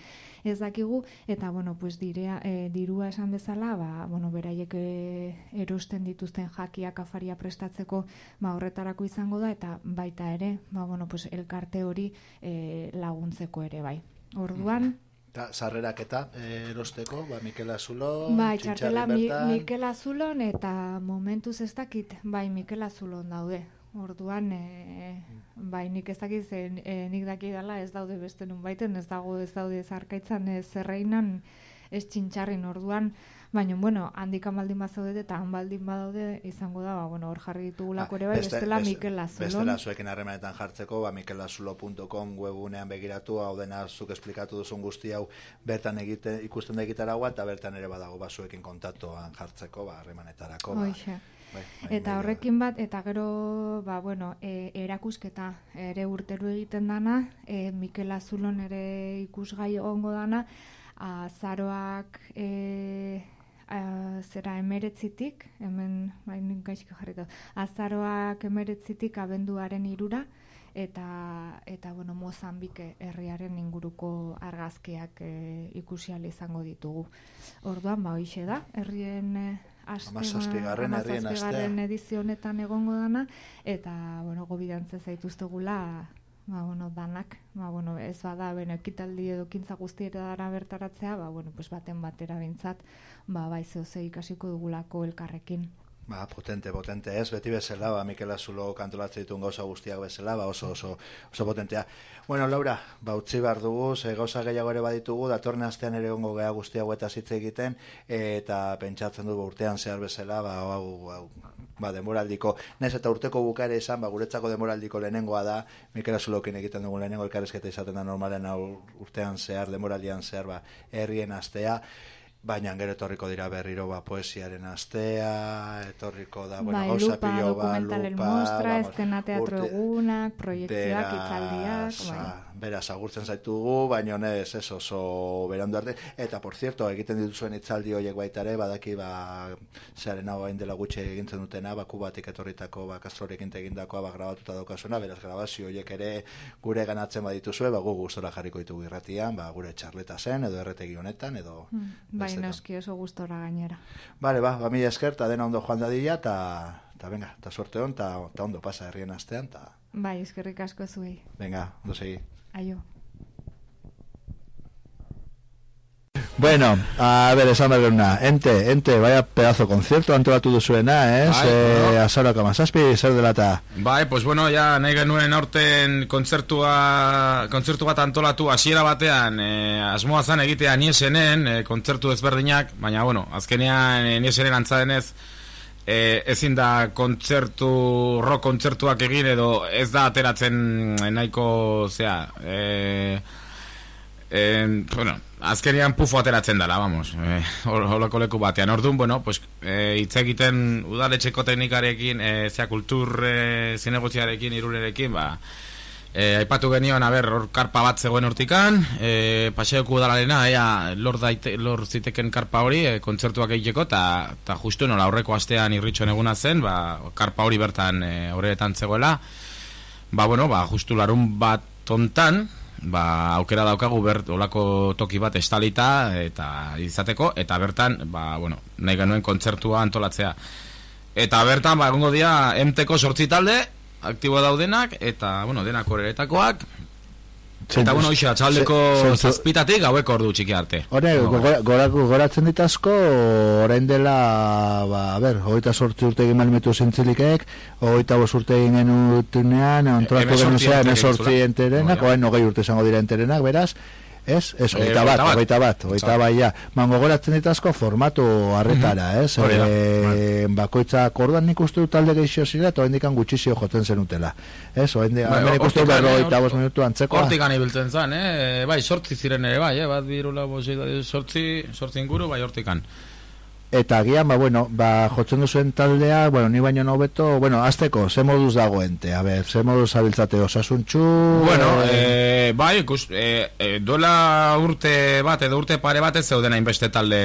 ez dakigu, eta bueno, pues direa, e, dirua esan bezala, ba, bueno, beraiek e, erosten dituzten jakiak afaria prestatzeko ba, horretarako izango da, eta baita ere, ba, bueno, pues elkarte hori e, laguntzeko ere bai. Orduan, Eta sarrerak eta erosteko, ba, Mikel Azulon, Bai, txartela mi. Mikel Azulon eta momentuz ez dakit, bai, Mikel Azulon daude. Orduan, e, bai, nik ez dakit, ze, e, nik daki dela ez daude beste nun baiten, ez dago ez daude zarkaitzan, ez zerreinan, ez txintxarrin orduan, baina, bueno, handikan baldin bazaude eta han baldin badaude izango da, ba, bueno, hor jarri ditugulako ere bai, Beste- bestela beste- Mikel Azulon. Bestela zuekin harremanetan jartzeko, ba, mikelazulo.com webunean begiratu, hau dena zuk esplikatu duzun guzti hau bertan egite, ikusten da egitaragoa, eta bertan ere badago ba, zuekin kontaktoan jartzeko, ba, harremanetarako. Ba, Hoxe. Bai, Eta horrekin bat, eta gero, ba, bueno, e, erakusketa ere urtero egiten dana, e, Mikel Azulon ere ikusgai ongo dana, azaroak e, a, zera emeretzitik, hemen, bai, nik gaizki jarrita, azaroak emeretzitik abenduaren irura, eta, eta bueno, Mozambike herriaren inguruko argazkiak e, ikusi izango ditugu. Orduan, ba, hoxe da, herrien e, aste, Hamazazpigarren herrien astea. edizio honetan egongo dana, eta, bueno, gobidantze zaituztegula, ba, bueno, danak, ba, bueno, ez bada, beno, ekitaldi edo kintza guztiera dara bertaratzea, ba, bueno, pues baten batera bintzat, ba, bai, zehose ikasiko dugulako elkarrekin. Ba, potente, potente, ez, beti bezala, ba, Mikel Azulo kantolatzen dituen gauza guztiak bezala, ba, oso, oso, oso potentea. Bueno, Laura, ba, utzi behar dugu, ze gauza gehiago ere baditugu, datorren astean ere ongo geha guztia eta hitz egiten, eta pentsatzen dugu urtean zehar bezala, ba, hau, hau, ba, demoraldiko, naiz eta urteko bukare izan, ba, guretzako demoraldiko lehenengoa da, Mikel Azulokin egiten dugu lehenengo elkarrezketa izaten da normalen hau urtean zehar, demoraldian zehar, ba, herrien astea, Baina gero etorriko dira berriro ba, poesiaren astea, etorriko da, bueno, bai, gauza lupa, pilo ba, lupa, mostra, vamos, estena teatro urte- egunak, proiektioak, hitzaldiak, beraz, bai. Beraz, agurtzen zaitugu, baina ez, ez oso berandu arte, eta, por cierto, egiten dituzuen hitzaldi horiek baita ere, badaki, ba, zearen hau hain dela gutxe egintzen dutena, ba, kubatik etorritako, ba, kastrorekin egindakoa, ba, grabatuta daukazuna, beraz, grabazio horiek ere gure ganatzen badituzue, ba, gu gustora jarriko ditugu irratian, ba, gure txarleta zen, edo erretegi honetan, edo... Mm, Bai, noski oso gustora gainera. Vale, ba, ba, mila esker, dena ondo joan dadila, eta, eta venga, eta suerte hon, eta eta ondo pasa herrien astean, eta, Bai, eskerrik asko zuei. venga, ondo segi. Aio. Bueno, a ver, esan behar una, ente, ente, vaya pedazo concierto antolatu duzuena, ez? Bai, eh, bueno. azaro kamazazpi, zer dela eta... Bai, pues bueno, ja nahi genuen aurten kontzertua, kontzertu bat antolatu hasiera batean, eh, asmoa zan egitea niesenen, eh, kontzertu ezberdinak, baina bueno, azkenean eh, niesenen antzadenez, eh, ezin da kontzertu, rock kontzertuak egin edo ez da ateratzen nahiko, zea, eh, eh, bueno, azkenean pufo ateratzen dela, vamos, hor- holako leku batean. Orduan, bueno, pues, eh, hitz egiten udaletxeko teknikarekin, eh, zea kultur eh, zinegotziarekin, irurerekin, ba, eh, aipatu genion, a ber, hor karpa bat zegoen hortikan, eh, paseoku udalarena, ea, lor, daite, lor ziteken karpa hori, eh, kontzertuak egiteko, eta ta justu nola aurreko astean irritxon eguna zen, ba, karpa hori bertan eh, horretan zegoela, ba, bueno, ba, justu larun bat tontan, ba, aukera daukagu bert olako toki bat estalita eta izateko eta bertan ba, bueno, nahi genuen kontzertua antolatzea. Eta bertan ba, egongo dira emteko sortzi talde aktibo daudenak eta bueno, denak horretakoak Eta bueno, hoxe, atxaldeko zentzu- zazpitatik gaueko ordu txiki arte. Hore, gora, gora, goratzen ditazko, orain dela, ba, a ber, hogeita sortzi urte egin malmetu zintzilikek, hogeita bos urte egin genutunean, antolatu hemezortzi genuen zea, urte egin emezortzi zula. enterenak, orain hogei urte izango dira enterenak, beraz, Ez, ez, Eh, hogeita bat, hogeita bat. hogeita bat, Zara. bat, ja. Mango goratzen ditazko formatu harretara, ez? Hori da, E, bakoitzak orduan nik uste dut talde gehiago zira, eta oraindik gutxizio jotzen zenutela. Ez, oraindik, Bai, hemen hortik ane, berrogeita hor- bost minutu antzeko. Hortik gani biltzen zan, eh? Bai, sortzi ziren ere, bai, eh? Bat birula, bosei, sortzi, sortzi inguru, bai, hortikan. Eta agian, ba, bueno, ba, jotzen duzuen taldea, bueno, ni baino nobeto, bueno, azteko, ze moduz dagoente, a ber, ze moduz abiltzate osasuntxu... Bueno, eh, bai, ikus, eh, eh, duela urte bat, edo urte pare bat ez zeuden hainbeste talde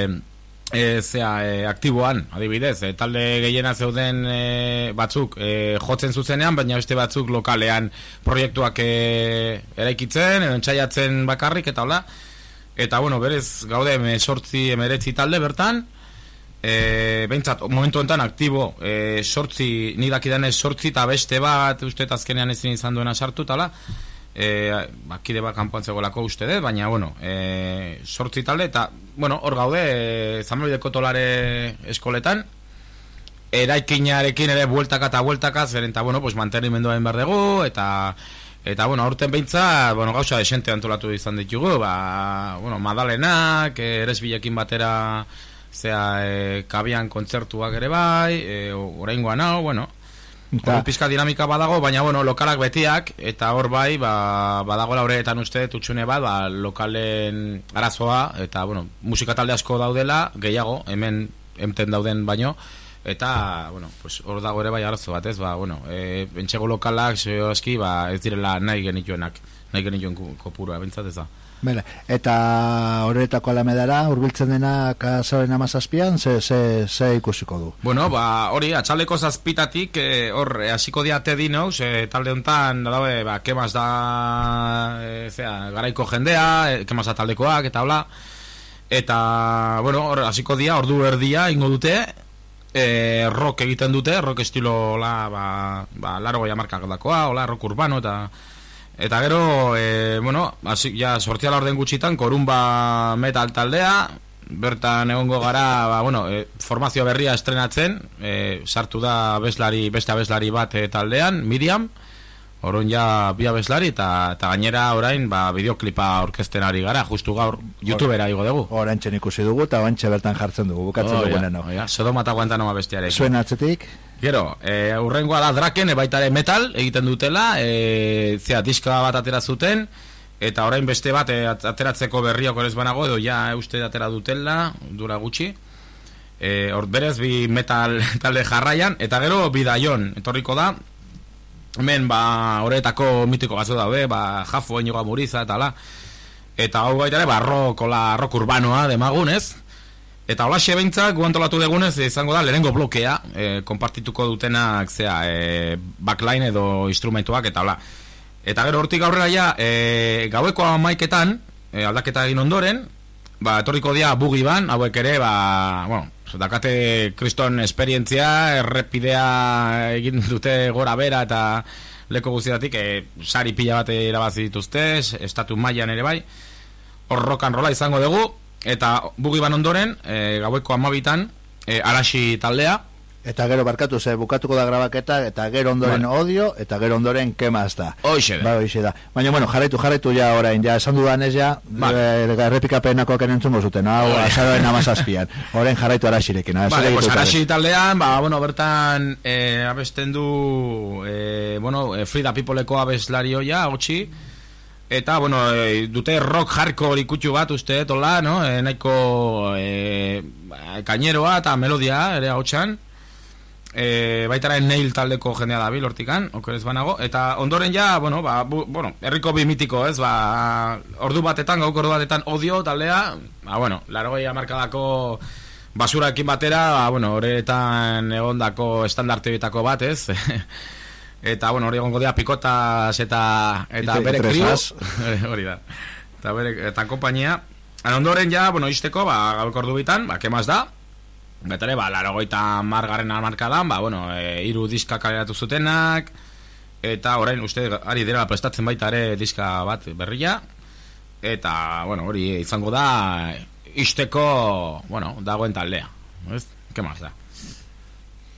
eh, zea, eh, aktiboan, adibidez, eh, talde gehiena zeuden eh, batzuk eh, jotzen zuzenean, baina beste batzuk lokalean proiektuak eh, eraikitzen, edo entzaiatzen bakarrik, eta hola, eta bueno, berez, gaude, sortzi emeretzi talde bertan, e, behintzat, momentu honetan aktibo e, sortzi, ni dakidanez sortzi eta beste bat, uste azkenean ezin izan duena sartu tala e, bakide bat kanpoan zegoelako uste dut, baina bueno e, sortzi talde eta bueno, hor gaude e, Zamloideko tolare eskoletan. Eraikinarekin ere bueltaka eta bueltaka zeren eta bueno, pues mantenimenduen behar dugu eta Eta, bueno, aurten beintza, bueno, gauza desente antolatu izan ditugu, ba, bueno, madalenak, eh, eresbilekin batera, zea, e, kabian kontzertuak ere bai, e, oraingoan hau, bueno, Ta- Hor pizka dinamika badago, baina bueno, lokalak betiak eta hor bai, ba, badago laureetan uste tutxune bat, ba, lokalen arazoa eta bueno, musika talde asko daudela, gehiago, hemen emten dauden baino eta bueno, pues hor dago ere bai arazo bat, ez? Ba, bueno, e, bentsego lokalak zeo aski, ba, ez direla nahi genituenak, nahi genituen kopurua, bentsat ez da. Bele, eta horretako alamedara, urbiltzen dena kasaren amazazpian, ze, ze, ze ikusiko du? Bueno, ba, hori, atxaldeko zazpitatik, eh, hor, eh, hasiko diate dinauz, eh, talde honetan, da dabe, ba, kemaz da, eh, zera, garaiko jendea, eh, kemaz da taldekoak, eta hola, eta, bueno, hor, hasiko dia, ordu erdia, ingo dute, eh, rock egiten dute, rock estilo, la, ba, ba, laro goia markak dakoa, hola, rock urbano, eta, Eta gero, e, bueno, hasi, ja, sortzia la orden gutxitan, korumba metal taldea, bertan egongo gara, ba, bueno, e, formazio berria estrenatzen, e, sartu da abeslari, beste abeslari bat e, taldean, Miriam, Orduan ja bi abeslari eta, eta gainera orain ba, bideoklipa orkesten ari gara, justu gaur youtubera igo dugu. Orantzen ikusi dugu eta oantxe bertan jartzen dugu, bukatzen Oh, dugu ja, neno. oh, ja, Sodoma eta Guantanamo bestiarekin. Zuen atzetik? Gero, e, urrengoa da Draken, e, baita ere metal egiten dutela, e, zea, diska bat atera zuten, eta orain beste bat e, at- ateratzeko berriak horrez banago, edo ja uste atera dutela, dura gutxi. E, hor berez bi metal talde jarraian, eta gero bidaion, etorriko da, hemen ba horretako mitiko gazo daude, ba Jafo, Inigo Muriza eta la. Eta hau baita ere ba rock, hola, rock urbanoa demagun, ez? Eta hola behintzak guantolatu degunez izango da lehenengo blokea, e, konpartituko dutenak zea, e, backline edo instrumentuak eta hola. Eta gero hortik aurrera ja, e, gaueko amaiketan, e, aldaketa egin ondoren, ba, etorriko dia bugi ban, hauek ere, ba, bueno, dakate kriston esperientzia, errepidea egin dute gora bera eta leko guztiatik, e, sari pila bat irabazi dituzte, estatu mailan ere bai, hor rock and rolla izango dugu, eta bugi ban ondoren, e, gaueko amabitan, e, arashi taldea, Eta gero barkatu ze bukatuko da grabaketa eta gero ondoren Vale. odio eta gero ondoren kemaz da. Hoxe da. Ba, hoxe da. Baina bueno, jarraitu jarraitu ja orain, ja esan dudan ez ja, Vale. e, errepikapenakoak entzungo zuten, hau Hori. azaroen amazazpian. Orain jarraitu araxirekin. ah, Vale, pues egiten arashi taldean, ba, bueno, bertan eh, abesten du eh, bueno, eh, Frida Peopleko abeslari hoia, hotxi, eta, bueno, eh, dute rock hardcore ikutxu bat uste, tola, no? Eh, nahiko eh, kaineroa eta melodia, ere hotxan, e, baitaren nail taldeko jendea da bil hortikan, okerez banago, eta ondoren ja, bueno, ba, bu, bueno, herriko bi mitiko, ez, ba, ordu batetan, gauk ordu batetan odio taldea, ba, bueno, larogei amarkadako basurakin batera, ba, bueno, horretan egondako estandartebitako bat, ez, eta, bueno, hori egongo dira pikotas eta, eta bere kriu, itresaz. hori da, eta bere, eta kompainia, ondoren ja, bueno, izteko, ba, gauk ordu bitan, ba, kemaz da, Betare, ba, laro goita margarren amarkadan, ba, bueno, e, iru diska kaleratu zutenak, eta orain uste ari dira prestatzen baita ere diska bat berria. Eta bueno hori izango da isteko bueno dagoen taldea. Ez? Ke más da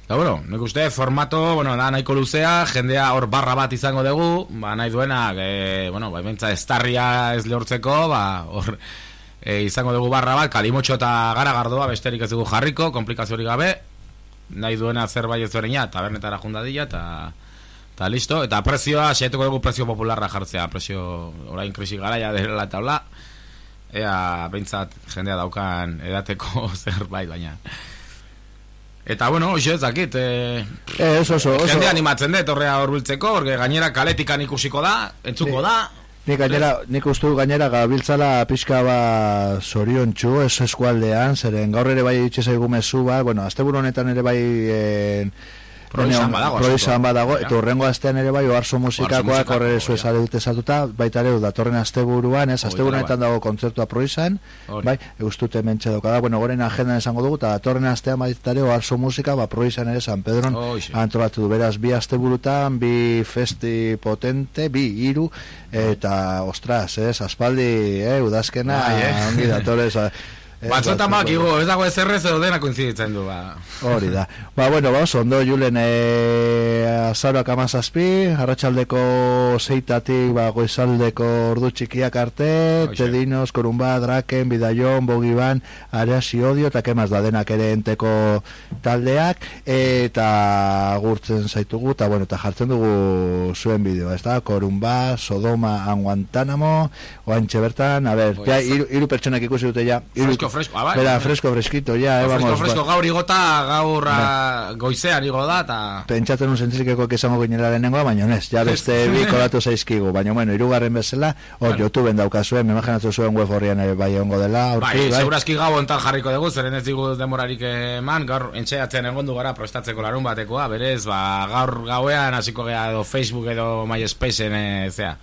Eta bueno, nik uste formato, bueno, da nahiko luzea, jendea hor barra bat izango dugu, ba nahi duenak, e, bueno, ba imentza estarria ez lehortzeko, ba hor e, izango dugu barra bat, kalimotxo eta gara gardoa besterik ez dugu jarriko, komplikaziorik gabe, nahi duena zerbait ez duenea, tabernetara jundadilla, eta eta listo, eta prezioa, xaituko dugu prezio popularra jartzea, prezio orain krisi garaia dela eta hola, ea behintzat jendea daukan edateko zerbait, baina... Eta bueno, hoxe ez dakit eh, Eh, oso, oso. Jende animatzen dut horrea horbiltzeko Porque gainera kaletikan ikusiko da Entzungo da Nik gainera, nik uste dut gainera gabiltzala pixka ba sorion txu, ez eskualdean, zeren gaur ere bai itxe zaigu mezu ba, bueno, azte honetan ere bai en, Proizan badago, proizan badago, eta horrengo astean ere bai oarzo musikakoak musikakoa, horre zu esale dute zatuta, baita ere datorren asteburuan, ez, asteburunetan da, dago kontzertua proizan, bai, eustute mentxe doka da, bueno, goren agendan esango dugu, eta datorren astean baita ere oarzo musika, ba, proizan ere San Pedron antolatu du, beraz, bi asteburutan, bi festi potente, bi hiru eta, ostras, ez, aspaldi, eh, udazkena, Bai, eh. ongi datorez, Batzuetan batzuk- bakigu, ez dago ezerrez edo dena koinziditzen du ba. Hori da. Ba, bueno, ba, oso, ondo julen e, azaroak amazazpi, arratsaldeko zeitatik, ba, goizaldeko ordu txikiak arte, Tedinos, Korumba, Draken, Bidaion, Bogiban, Areasi Odio, eta kemaz da denak ere enteko taldeak, eta gurtzen zaitugu, eta bueno, eta jartzen dugu zuen bideoa, ez da, Korumba, Sodoma, Anguantanamo, oantxe bertan, a ber, ja, iru, iru pertsonak ikusi dute ja. Iru, Fresco, fresco, ah, bai. Bera, fresco, freskito, ja, eh, fresco, vamos. fresco, ba- gaur igota, gaur ah, goizean igo da, eta... pentsatzen un zentzilikeko izango ginela lehenengoa, baina ez, ja beste bi kolatu zaizkigu, baina bueno, irugarren bezala, hor Bueno. YouTubeen daukazuen, me imaginatzen zuen web horrian ere bai ongo dela, Bai, aurki, bai, segurazki gau ontan jarriko dugu, zeren ez digu demorarik eman, gaur entxeatzen egondu gara prestatzeko larun batekoa, berez, ba, gaur gauean hasiko gea edo Facebook edo MySpaceen, e, zea.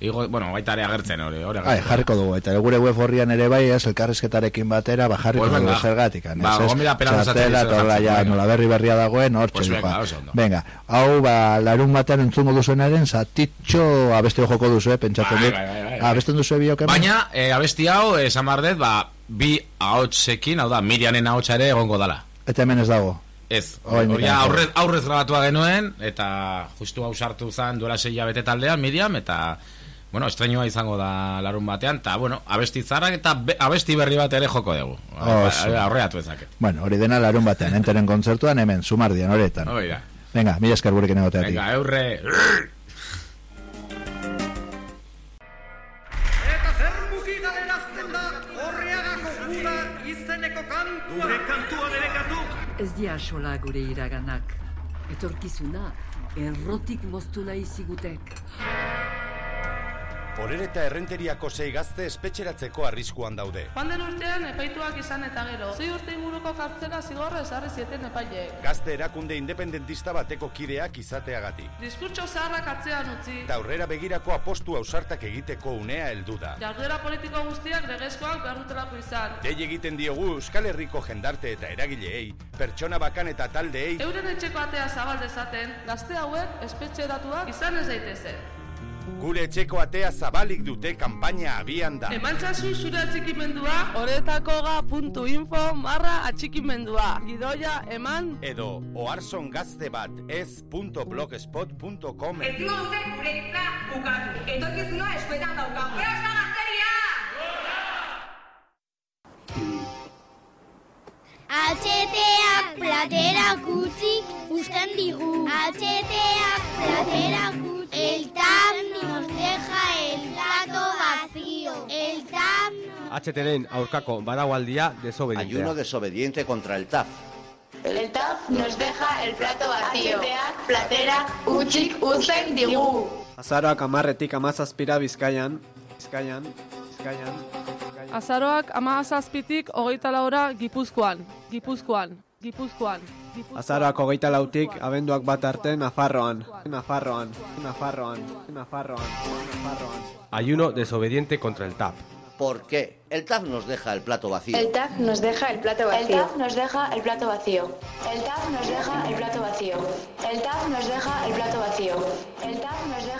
Igo, bueno, baita ere agertzen hori, hori Bai, jarriko dugu, eta gure web horrian ere bai, ez, elkarrizketarekin batera, ba, jarriko Pues dugu zergatik, Ba, luzatzen txartela, torla, ja, nola berri berria dagoen, hor, Pues venga. Venga, hau, ba, larun batean entzungo duzuenaren, zatitxo abestio joko duzu, pentsatzen Bai, dut, bai, abesten duzu bioken, Baina, e, abesti hau, esan behar dut, ba, bi ahotsekin, hau da, Mirianen ahotsa ere egongo dala. eta hemen ez dago. Ez, hori aurrez, aurrez grabatua genuen, eta justu hau sartu zen duela sei bete taldean, Miriam, eta, bueno, estrenua izango da larun batean, eta, bueno, abesti zarrak eta be, abesti berri bat ere joko dugu. Oso. Aurreatu ezake. Bueno, hori dena larun batean, enteren kontzertuan, hemen, sumardian, horretan. Hori da. Venga, mila esker gurekin egoteatik. Venga, eurre... Eta zer mugi galerazten da horreagako guda izeneko kantua. Gure kantua derekatu. Ez dia sola gure iraganak. Etorkizuna, errotik moztu nahi zigutek. Orer eta errenteriako sei gazte espetxeratzeko arriskuan daude. Joan den urtean epaituak izan eta gero. Zei urte inguruko kartzela zigorra esarri zieten epaileek. Gazte erakunde independentista bateko kideak izateagatik. Diskurtso zaharrak atzean utzi. Eta aurrera begirako apostu ausartak egiteko unea heldu da. Jarduera politiko guztiak legezkoak behar dutelako izan. Dei egiten diogu Euskal Herriko jendarte eta eragileei, pertsona bakan eta taldeei, Euren etxeko atea zabal dezaten, gazte hauek espetxeratuak izan ez daitezen. Gure etxeko atea zabalik dute kanpaina abian da. Emantzazu zure atxikimendua, horetakoga.info marra atxikimendua. Gidoia eman Edo oarson gazte bat ez.blogspot.com Ezingo dute gure hitza bukatu. Etorkizuna eskuetan daukagu. Euskal Gazteria! Atxeteak platerak utzik usten digu. Atxeteak platerak utzik. El TAM nos deja el plato vacío. El TAM HTren aurkako badagoaldia desobedientea. Ayuno desobediente contra el TAF. El TAF nos deja el plato vacío. Ateak platera utxik uzten digu. Azaroak amarretik amazazpira bizkaian, bizkaian, bizkaian, Azaroak amazazpitik hogeita laura Gipuzkoan, Gipuzkoan, Gipuzkoan. Azaroak hogeita lautik abenduak bat arte Nafarroan, Nafarroan, Nafarroan, Nafarroan, Nafarroan. Ayuno desobediente contra el TAP. ¿Por qué? El TAF nos deja el plato vacío. El TAF nos deja el plato vacío. El TAF nos deja el plato vacío. El TAF nos deja el plato vacío. El TAF nos deja el plato vacío. El TAF nos deja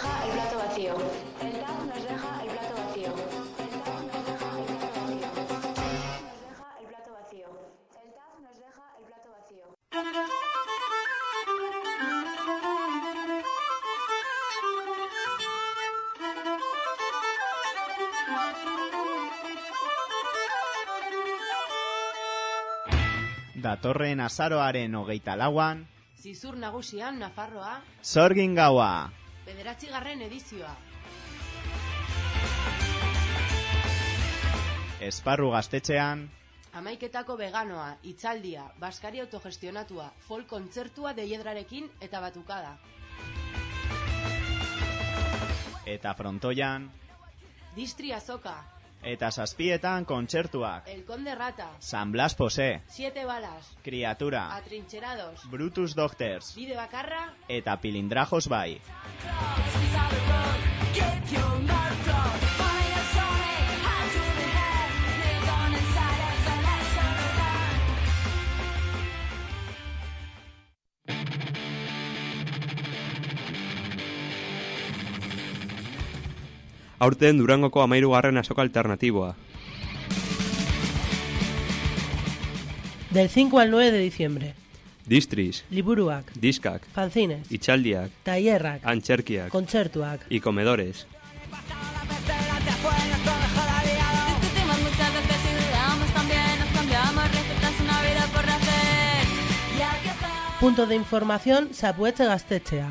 Datorren azaroaren hogeita lauan, Zizur nagusian, Nafarroa, Zorgin gaua! bederatzigarren edizioa. Esparru gaztetxean, Amaiketako veganoa, itzaldia, baskari autogestionatua, folk kontzertua deiedrarekin eta batukada. eta frontoian, Distri azoka, eta zazpietan kontzertuak. El Conde Rata, San Blas Pose, Siete Balas, Kriatura, Atrincherados, Brutus Doctors, Bide Bakarra, eta Pilindrajos bai. Aurten Durangoko amairugarren azoka alternatiboa. Del 5 al 9 de diciembre. Distris, Liburuak, diskak, fanzines, itxaldiak, tailerrak, antzerkiak kontzertuak. y comedores. Punto de información Sapuetxe Gaztetxea.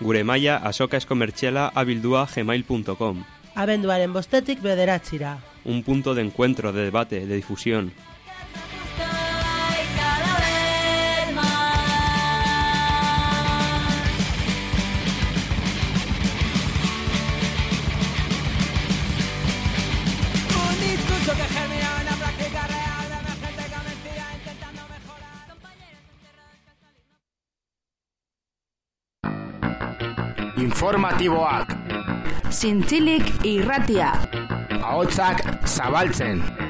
Gure maila azoka eskomertziala abildua gmail.com. Abenduaren bostetik bederatxira. Un punto de encuentro, de debate, de difusión. Cada vez Zintzilik irratia. Ahotsak zabaltzen.